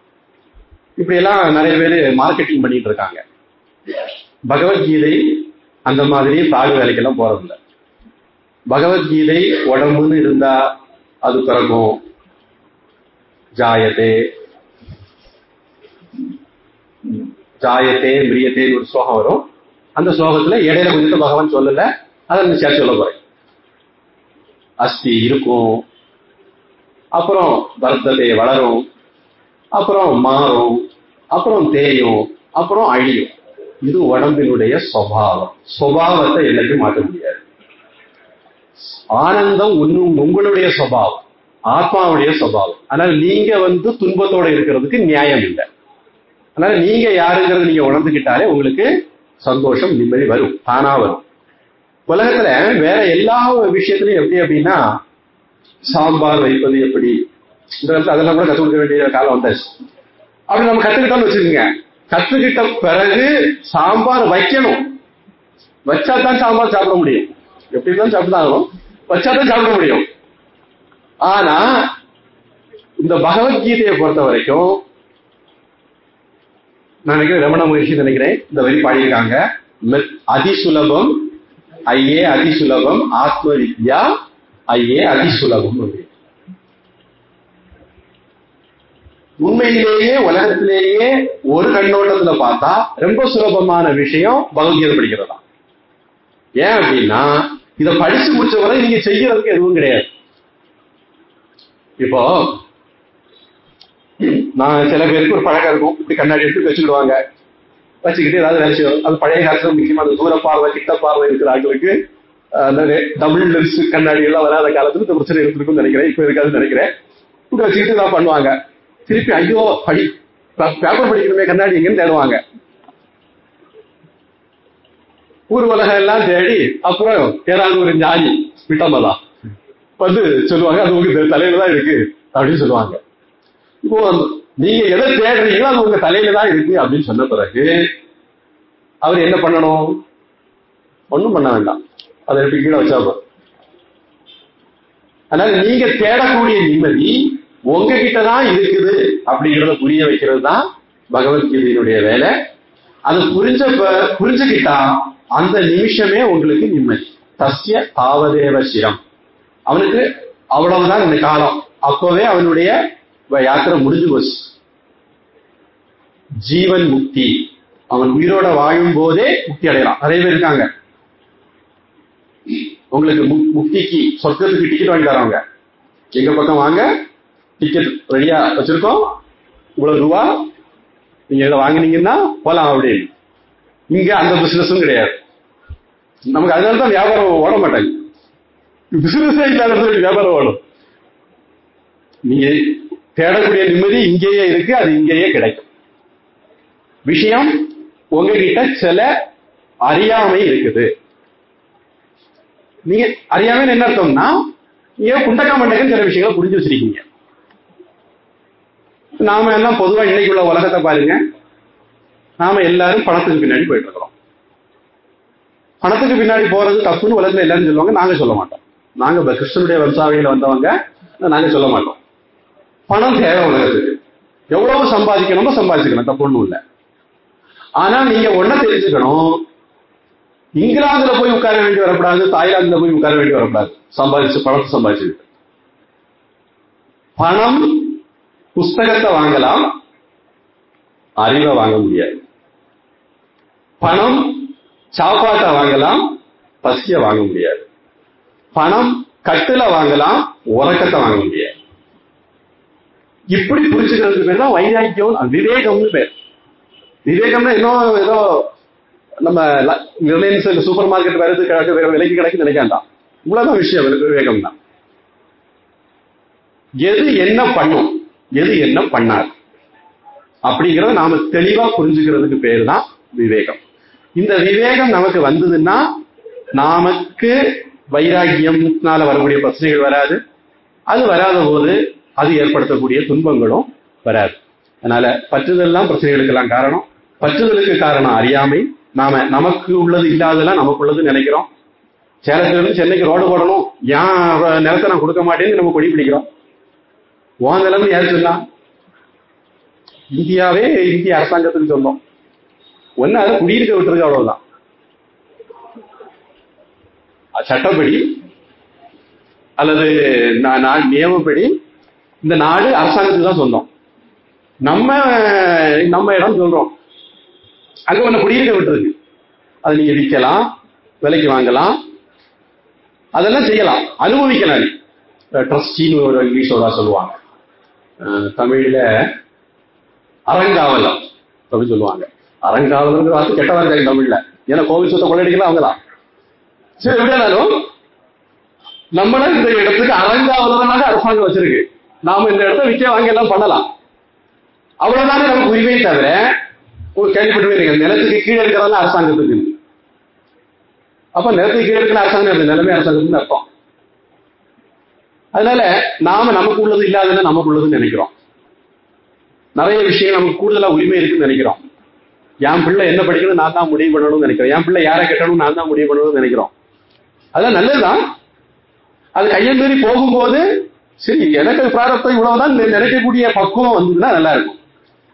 Speaker 1: இப்படி எல்லாம் நிறைய பேர் மார்க்கெட்டிங் பண்ணிட்டு இருக்காங்க. பகவத்கீதை அந்த மாதிரி பாடு வேலைக்கெல்லாம் போறதில்ல. பகவத்கீதை உடம்புன்னு இருந்தா அது பிறக்கும். ஜாயதே ஜாயத்தே மிரியத்தேன்னு ஒரு ஸ்லோகம் வரும். அந்த ஸ்லோகத்துல இடையில கொஞ்சம் பகவான் சொல்லல. அதை நான் சேர்த்து சொல்ல போறேன். அஸ்தி இருக்கும். அப்புறம் வர்த்தத்தை வளரும். அப்புறம் மாறும். அப்புறம் தேயும். அப்புறம் அழியும். இது உடம்பினுடைய சுவாவம். சுவாவத்தை எல்லாத்தையும் மாற்ற முடியாது. ஆனந்தம் உன்னும் உங்களுடைய சுவாவம். ஆத்மாவுடைய சுவாவம். ஆனால் நீங்க வந்து துன்பத்தோட இருக்கிறதுக்கு நியாயம் இல்லை. அதனால நீங்க யாருங்கிறது நீங்க உணர்ந்துகிட்டாலே உங்களுக்கு சந்தோஷம் நிம்மதி வரும் தானா வரும். உலகத்துல வேற எல்லா விஷயத்திலையும் எப்படி அப்படின்னா சாம்பார் வைப்பது எப்படி? இந்த காலத்துல அதெல்லாம் கூட கற்றுக் கொடுக்க வேண்டிய காலம் வந்தாச்சு. அப்படி நம்ம கத்துக்கிட்டோம்னு வச்சுக்கோங்க. கத்துக்கிட்ட பிறகு சாம்பார் வைக்கணும். வச்சா தான் சாம்பார் சாப்பிட முடியும். எப்படி தான் சாப்பிட்டாலும் வச்சாதான் சாப்பிட முடியும். ஆனா இந்த பகவத்கீதையை பொறுத்த வரைக்கும் நினைக்கிறேன் ரமண மகிழ்ச்சி நினைக்கிறேன். இந்த வரி பாடியிருக்காங்க. அதிசுலபம் ஐயே அதிசுலபம் ஆத்ம வித்யா ஐயே அதிசுலபம் உண்மையிலேயே உலகத்திலேயே ஒரு கண்ணோட்டத்துல பார்த்தா ரொம்ப சுலபமான விஷயம் பகவத்கீதை படிக்கிறதா. ஏன் அப்படின்னா இத படிச்சு முடிச்ச வரை நீங்க செய்யறதுக்கு எதுவும் கிடையாது. இப்போ நான் சில பேருக்கு ஒரு பழக்கம் இருக்கும். இப்படி கண்ணாடி எடுத்து வச்சுக்கிடுவாங்க. வச்சுக்கிட்டு ஏதாவது வேலை அது பழைய காலத்துல முக்கியமா அந்த தூர பார்வை கிட்ட பார்வை இருக்கிற ஆட்களுக்கு அந்த டபுள் லென்ஸ் கண்ணாடி எல்லாம் வராத காலத்துல இந்த பிரச்சனை இருந்திருக்கும்னு நினைக்கிறேன். இப்ப இருக்காதுன்னு நினைக்கிறேன். இப்படி வச்சுக்கிட்டு தான் பண்ணுவாங்க. திருப்பி ஐயோ படி பேப்பர் படிக்கணுமே கண்ணாடி எங்கன்னு தேடுவாங்க. ஊர் உலகம் எல்லாம் தேடி அப்புறம் ஏதாவது ஒரு ஞானி விட்டமதா வந்து சொல்லுவாங்க. அது உங்களுக்கு தலையில தான் இருக்கு அப்படின்னு சொல்லுவாங்க. இப்போ நீங்க எதை தேடுறீங்களோ அது உங்க தலையில தான் இருக்கு அப்படின்னு சொன்ன பிறகு அவர் என்ன பண்ணணும்? ஒண்ணும் பண்ண வேண்டாம். அதை எப்படி கீழே வச்சா அதனால நீங்க தேடக்கூடிய நிம்மதி உங்ககிட்ட தான் இருக்குது அப்படிங்கிறத புரிய வைக்கிறது தான் பகவத்கீதையினுடைய வேலை. அது புரிஞ்ச ப- புரிஞ்சுக்கிட்டா அந்த நிமிஷமே உங்களுக்கு நிம்மதி. தஸ்ய தாவதேவ சிரம். அவனுக்கு அவ்வளவுதான் இந்த காலம். அப்பவே அவனுடைய யாத்திரை முடிஞ்சு போச்சு. ஜீவன் முக்தி. அவன் உயிரோட வாழும் போதே முக்தி அடையலாம் நிறைய பேர் இருக்காங்க. உங்களுக்கு முக்திக்கு சொர்க்கத்துக்கு டிக்கெட் வாங்கி தரவங்க எங்க பக்கம் வாங்க. டிக்கெட் ரெடியா வச்சிருக்கோம். இவ்வளவு ரூபா நீங்க இதை வாங்குனீங்கன்னா போலாம் அப்படின்னு. இங்க அந்த பிசினஸும் கிடையாது. நமக்கு அதனால தான் வியாபாரம் ஓட மாட்டாங்க பிசினஸே இல்லாத வியாபாரம் ஓடும். நீங்க தேடக்கூடிய நிம்மதி இங்கேயே இருக்கு அது இங்கேயே கிடைக்கும். விஷயம் உங்ககிட்ட சில அறியாமை இருக்குது. நீங்க அறியாமல் என்ன அர்த்தம்னா நீங்க குண்டக்க மண்டக்கன்னு சில விஷயங்களை புரிஞ்சு வச்சிருக்கீங்க. நாம எல்லாம் பொதுவா இன்னைக்கு உள்ள உலகத்தை பாருங்க. நாம எல்லாரும் பணத்துக்கு பின்னாடி போயிட்டு இருக்கிறோம். பணத்துக்கு பின்னாடி போறது தப்புன்னு உலகத்துல எல்லாரும் சொல்லுவாங்க நாங்க சொல்ல மாட்டோம். நாங்க கிருஷ்ணனுடைய வம்சாவையில வந்தவங்க நாங்க சொல்ல மாட்டோம். பணம் தேவை உலகத்துக்கு எவ்வளவு சம்பாதிக்கணுமோ சம்பாதிச்சுக்கணும் தப்பு ஒண்ணும் இல்லை. ஆனா நீங்க ஒன்ன தெரிஞ்சுக்கணும். இங்கிலாந்துல போய் உட்கார வேண்டி வரக்கூடாது தாய்லாந்துல போய் உட்கார வேண்டி வரக்கூடாது. சம்பாதிச்சு பணத்தை சம்பாதிச்சு பணம் புஸ்தகத்தை வாங்கலாம். அறிவை வாங்க முடியாது. பணம் சாப்பாட்டை வாங்கலாம். பசிய வாங்க முடியாது. பணம் கட்டுல வாங்கலாம். உறக்கத்தை வாங்க முடியாது. இப்படி புரிஞ்சுக்கிறதுக்கு பேர் தான் வைராக்கியம். விவேகம்னு பேர். விவேகம்னா இன்னும் ஏதோ நம்ம ரிலையன்ஸ் சூப்பர் மார்க்கெட் வருது கிடக்கு வேற விலைக்கு கிடக்கு நினைக்காண்டாம். இவ்வளவுதான் விஷயம் விவேகம் தான். எது என்ன பண்ணும் எது என்ன பண்ணாது அப்படிங்கறத நாம தெளிவா புரிஞ்சுக்கிறதுக்கு பேர் தான் விவேகம். இந்த விவேகம் நமக்கு வந்ததுன்னா நமக்கு வைராக்கியம்னால வரக்கூடிய பிரச்சனைகள் வராது. அது வராத போது அது ஏற்படுத்தக்கூடிய துன்பங்களும் வராது. அதனால பற்றுதல்லாம் பிரச்சனைகளுக்கெல்லாம் காரணம். பற்றுதலுக்கு காரணம் அறியாமை. நாம நமக்கு உள்ளது இல்லாதெல்லாம் நமக்கு உள்ளது நினைக்கிறோம். சேலத்துல இருந்து சென்னைக்கு ரோடு போடணும். ஏன் நிலத்தை நான் கொடுக்க மாட்டேன்னு நம்ம கொடி பிடிக்கிறோம். உன் நிலைமை யார் சொன்னா? இந்தியாவே இந்திய அரசாங்கத்துக்கு சொன்னோம். ஒன்னு அதை குடியிருக்க விட்டுருக்கு அவ்வளவுதான். சட்டப்படி அல்லது நான் நியமப்படி இந்த நாடு அரசாங்கத்துக்கு தான் சொந்தம் நம்ம நம்ம இடம் சொல்றோம். அங்க ஒண்ணு குடியிருக்க விட்டுருக்கு. அது நீங்க விற்கலாம் விலைக்கு வாங்கலாம். அதெல்லாம் செய்யலாம். அனுபவிக்கலாம். ட்ரஸ்டின்னு ஒரு இங்கிலீஷோட சொல்லுவாங்க. தமிழ்ல அறங்காவலம் அப்படின்னு சொல்லுவாங்க. அறங்காவலங்கிற வார்த்தை கெட்ட வார்த்தை தமிழ்ல. ஏன்னா கோவில் சொத்தை கொள்ளடிக்கலாம் அவங்கதான். சரி எப்படியானாலும் நம்மள இந்த இடத்துக்கு அறங்காவலனாக அரசாங்கம் வச்சிருக்கு. நாம இந்த இடத்த விற்க வாங்கி எல்லாம் பண்ணலாம். அவ்வளவுதானே நமக்கு உரிமை தவிர ஒரு கேள்விப்பட்டு நிலத்துக்கு கீழே இருக்கிறதா அரசாங்கத்துக்கு அப்ப நிலத்துக்கு கீழே இருக்கிற அரசாங்கம் நிலைமை அரசாங்கத்துக்கு அர்த்தம். அதனால நாம நமக்கு உள்ளது இல்லாததுன்னு நமக்கு உள்ளதுன்னு நினைக்கிறோம். நிறைய விஷயம் நமக்கு கூடுதலா உரிமை இருக்குன்னு நினைக்கிறோம். என் பிள்ளை என்ன படிக்கணும்? நான் தான் முடிவு பண்ணணும்னு நினைக்கிறேன் என் பிள்ளை யாரை கட்டணும் நான் தான் முடிவு பண்ணணும்னு நினைக்கிறோம். அதெல்லாம் நல்லதுதான். அது கையை மீறி போகும்போது சரி எனக்கு பிராரத்தம் இவ்வளவுதான் நினைக்கக்கூடிய பக்குவம் வந்ததுன்னா நல்லா இருக்கும்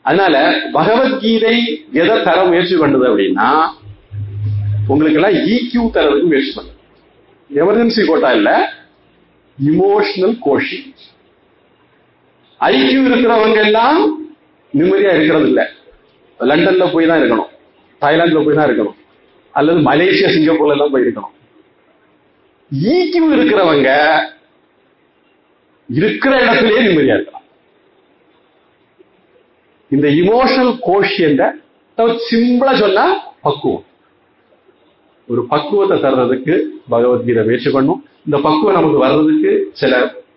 Speaker 1: அதனால பகவத்கீதை எதை தர முயற்சி பண்ணுது அப்படின்னா உங்களுக்கு எல்லாம் ஈக்யூ தரதுக்கு முயற்சி பண்ணுது எமர்ஜென்சி கோட்டா இல்ல இமோஷனல் கோஷி ஐக்கியூ இருக்கிறவங்க எல்லாம் நிம்மதியா இருக்கிறது இல்ல. லண்டன்ல போய் தான் இருக்கணும். தாய்லாந்துல போய் தான் இருக்கணும். அல்லது மலேசியா சிங்கப்பூர்ல எல்லாம் போய் இருக்கணும். ஈக்யூ இருக்கிறவங்க இருக்கிற இடத்திலேயே நிம்மதியா இருக்கலாம். இந்த இமோஷனல் கோஷியன்ட சிம்பிளா சொன்னா பக்குவம். ஒரு பக்குவத்தை தர்றதுக்கு பகவத்கீதை முயற்சி பண்ணும். இந்த பக்குவம் நமக்கு வர்றதுக்கு சில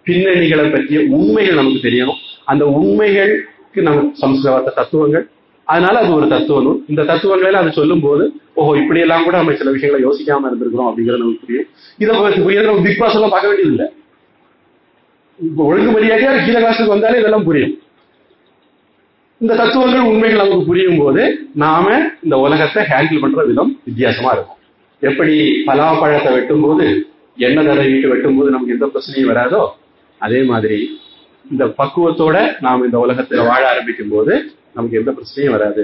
Speaker 1: பின்னணிகளை பற்றிய உண்மைகள் நமக்கு தெரியணும். அந்த உண்மைகளுக்கு நமக்கு சம்ஸ்கிருத தத்துவங்கள். அதனால அது ஒரு தத்துவ நூல் இந்த தத்துவங்களை அது சொல்லும் போது ஓஹோ இப்படி எல்லாம் கூட நம்ம சில விஷயங்களை யோசிக்காம இருந்திருக்கிறோம் அப்படிங்கிறது நமக்கு புரியும். இதை புரியுது நம்ம பிக் பாஸ் எல்லாம் பார்க்க வேண்டியது இல்லை ஒழுங்கு மரியாதையா கீழ கிளாஸுக்கு வந்தாலே இதெல்லாம் புரியும். இந்த தத்துவங்கள் உண்மைகள் நமக்கு புரியும் போது நாம இந்த உலகத்தை ஹேண்டில் பண்ற விதம் வித்தியாசமா இருக்கும். எப்படி பலாப்பழத்தை வெட்டும் போது எண்ணெய் தடவிட்டு வெட்டும் போது நமக்கு எந்த பிரச்சனையும் வராதோ அதே மாதிரி இந்த பக்குவத்தோட நாம் இந்த உலகத்துல வாழ ஆரம்பிக்கும் போது நமக்கு எந்த பிரச்சனையும் வராது.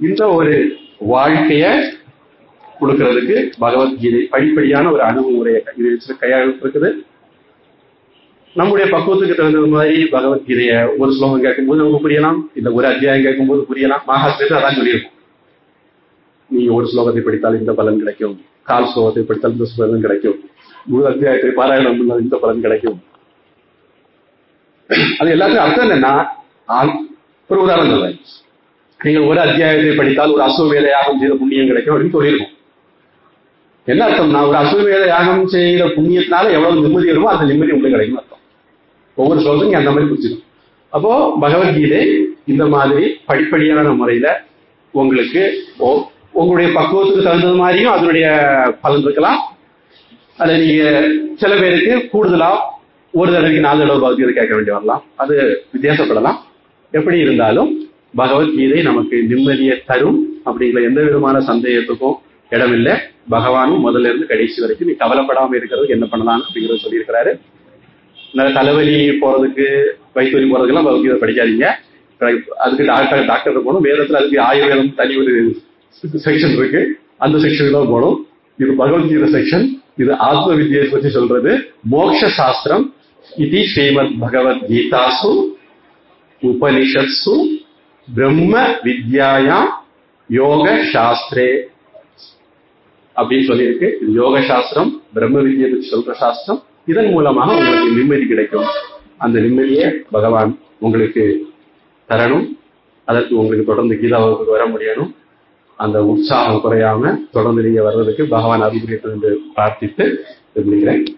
Speaker 1: இந்த ஒரு வாழ்க்கைய கொடுக்கறதுக்கு பகவத்கீதை படிப்படியான ஒரு அணுகுமுறையை கையாளுக்கு இருக்குது நம்முடைய பக்குவத்துக்கு தகுந்த மாதிரி பகவத்கீதைய ஒரு ஸ்லோகம் கேட்கும்போது நமக்கு புரியலாம் இந்த ஒரு அத்தியாயம் கேட்கும்போது புரியலாம். மகாஸ்திரத்தை அதான் சொல்லியிருக்கும். நீங்க ஒரு ஸ்லோகத்தை படித்தால் இந்த பலன் கிடைக்கும். கால் ஸ்லோகத்தை படித்தால் இந்த பலன் கிடைக்கும். முழு அத்தியாயத்தை பாராயணம் பண்ணால் இந்த பலன் கிடைக்கும். அது எல்லாத்துக்கும் அர்த்தம் என்னன்னா ஒரு உதாரணம் சொல்றேன். நீங்கள் ஒரு அத்தியாயத்தை படித்தால் ஒரு அசுவவேத யாகம் செய்த புண்ணியம் கிடைக்கும் அப்படின்னு சொல்லியிருக்கோம். என்ன அர்த்தம்னா ஒரு அசுவவேத யாகம் செய்த புண்ணியத்தினால எவ்வளவு நிம்மதி வருமோ அந்த நிம்மதி உங்களுக்கு கிடைக்கும் அர்த்தம். ஒவ்வொரு ஸ்லோகத்தையும் அந்த மாதிரி புரிஞ்சுக்கணும். அப்போ பகவத்கீதை இந்த மாதிரி படிப்படியான முறையில உங்களுக்கு உங்களுடைய பக்குவத்துக்கு தகுந்தது மாதிரியும் அதனுடைய பலன் இருக்கலாம். அதை நீங்க சில பேருக்கு கூடுதலா ஒரு தடவைக்கு நாலு தடவை பகவத்கீதை கேட்க வேண்டி வரலாம். அது வித்தியாசப்படலாம். எப்படி இருந்தாலும் பகவத்கீதை நமக்கு நிம்மதியை தரும் அப்படிங்கிற எந்த விதமான சந்தேகத்துக்கும் இடமில்லை. பகவானும் முதல்ல இருந்து கடைசி வரைக்கும் நீ கவலைப்படாம இருக்கிறதுக்கு என்ன பண்ணலாம் அப்படிங்கறத சொல்லியிருக்கிறாரு. தலைவலி போறதுக்கு வயிற்றுவலி போறதுக்கெல்லாம் பகவத்கீதை படிக்காதீங்க. அதுக்கு டாக்டர் டாக்டர் போகணும். வேதத்தில் அதுக்கு ஆயுர்வேதம் தனி ஒரு செக்ஷன் இருக்கு. அந்த செக்ஷனுக்கு தான் போகணும். இது பகவத்கீதை செக்ஷன் இது ஆத்ம வித்தியை பற்றி சொல்றது. மோக்ஷ சாஸ்திரம் இது ஸ்ரீமத் பகவத்கீதாசு உபனிஷத்சு பிரம்ம வித்யாயா யோக சாஸ்திரே. அப்படின்னு சொல்லியிருக்கு. இது யோக சாஸ்திரம் பிரம்ம வித்யை பற்றி சொல்ற சாஸ்திரம். இதன் மூலமாக உங்களுக்கு நிம்மதி கிடைக்கும். அந்த நிம்மதியை பகவான் உங்களுக்கு தரணும். அதற்கு உங்களுக்கு தொடர்ந்து கீதா வகுப்புக்கு வர முடியணும். அந்த உற்சாகம் குறையாம தொடர்ந்து நீங்க வர்றதுக்கு பகவான் அபிபுரியத்தை பிரார்த்தித்து விரும்புகிறேன்.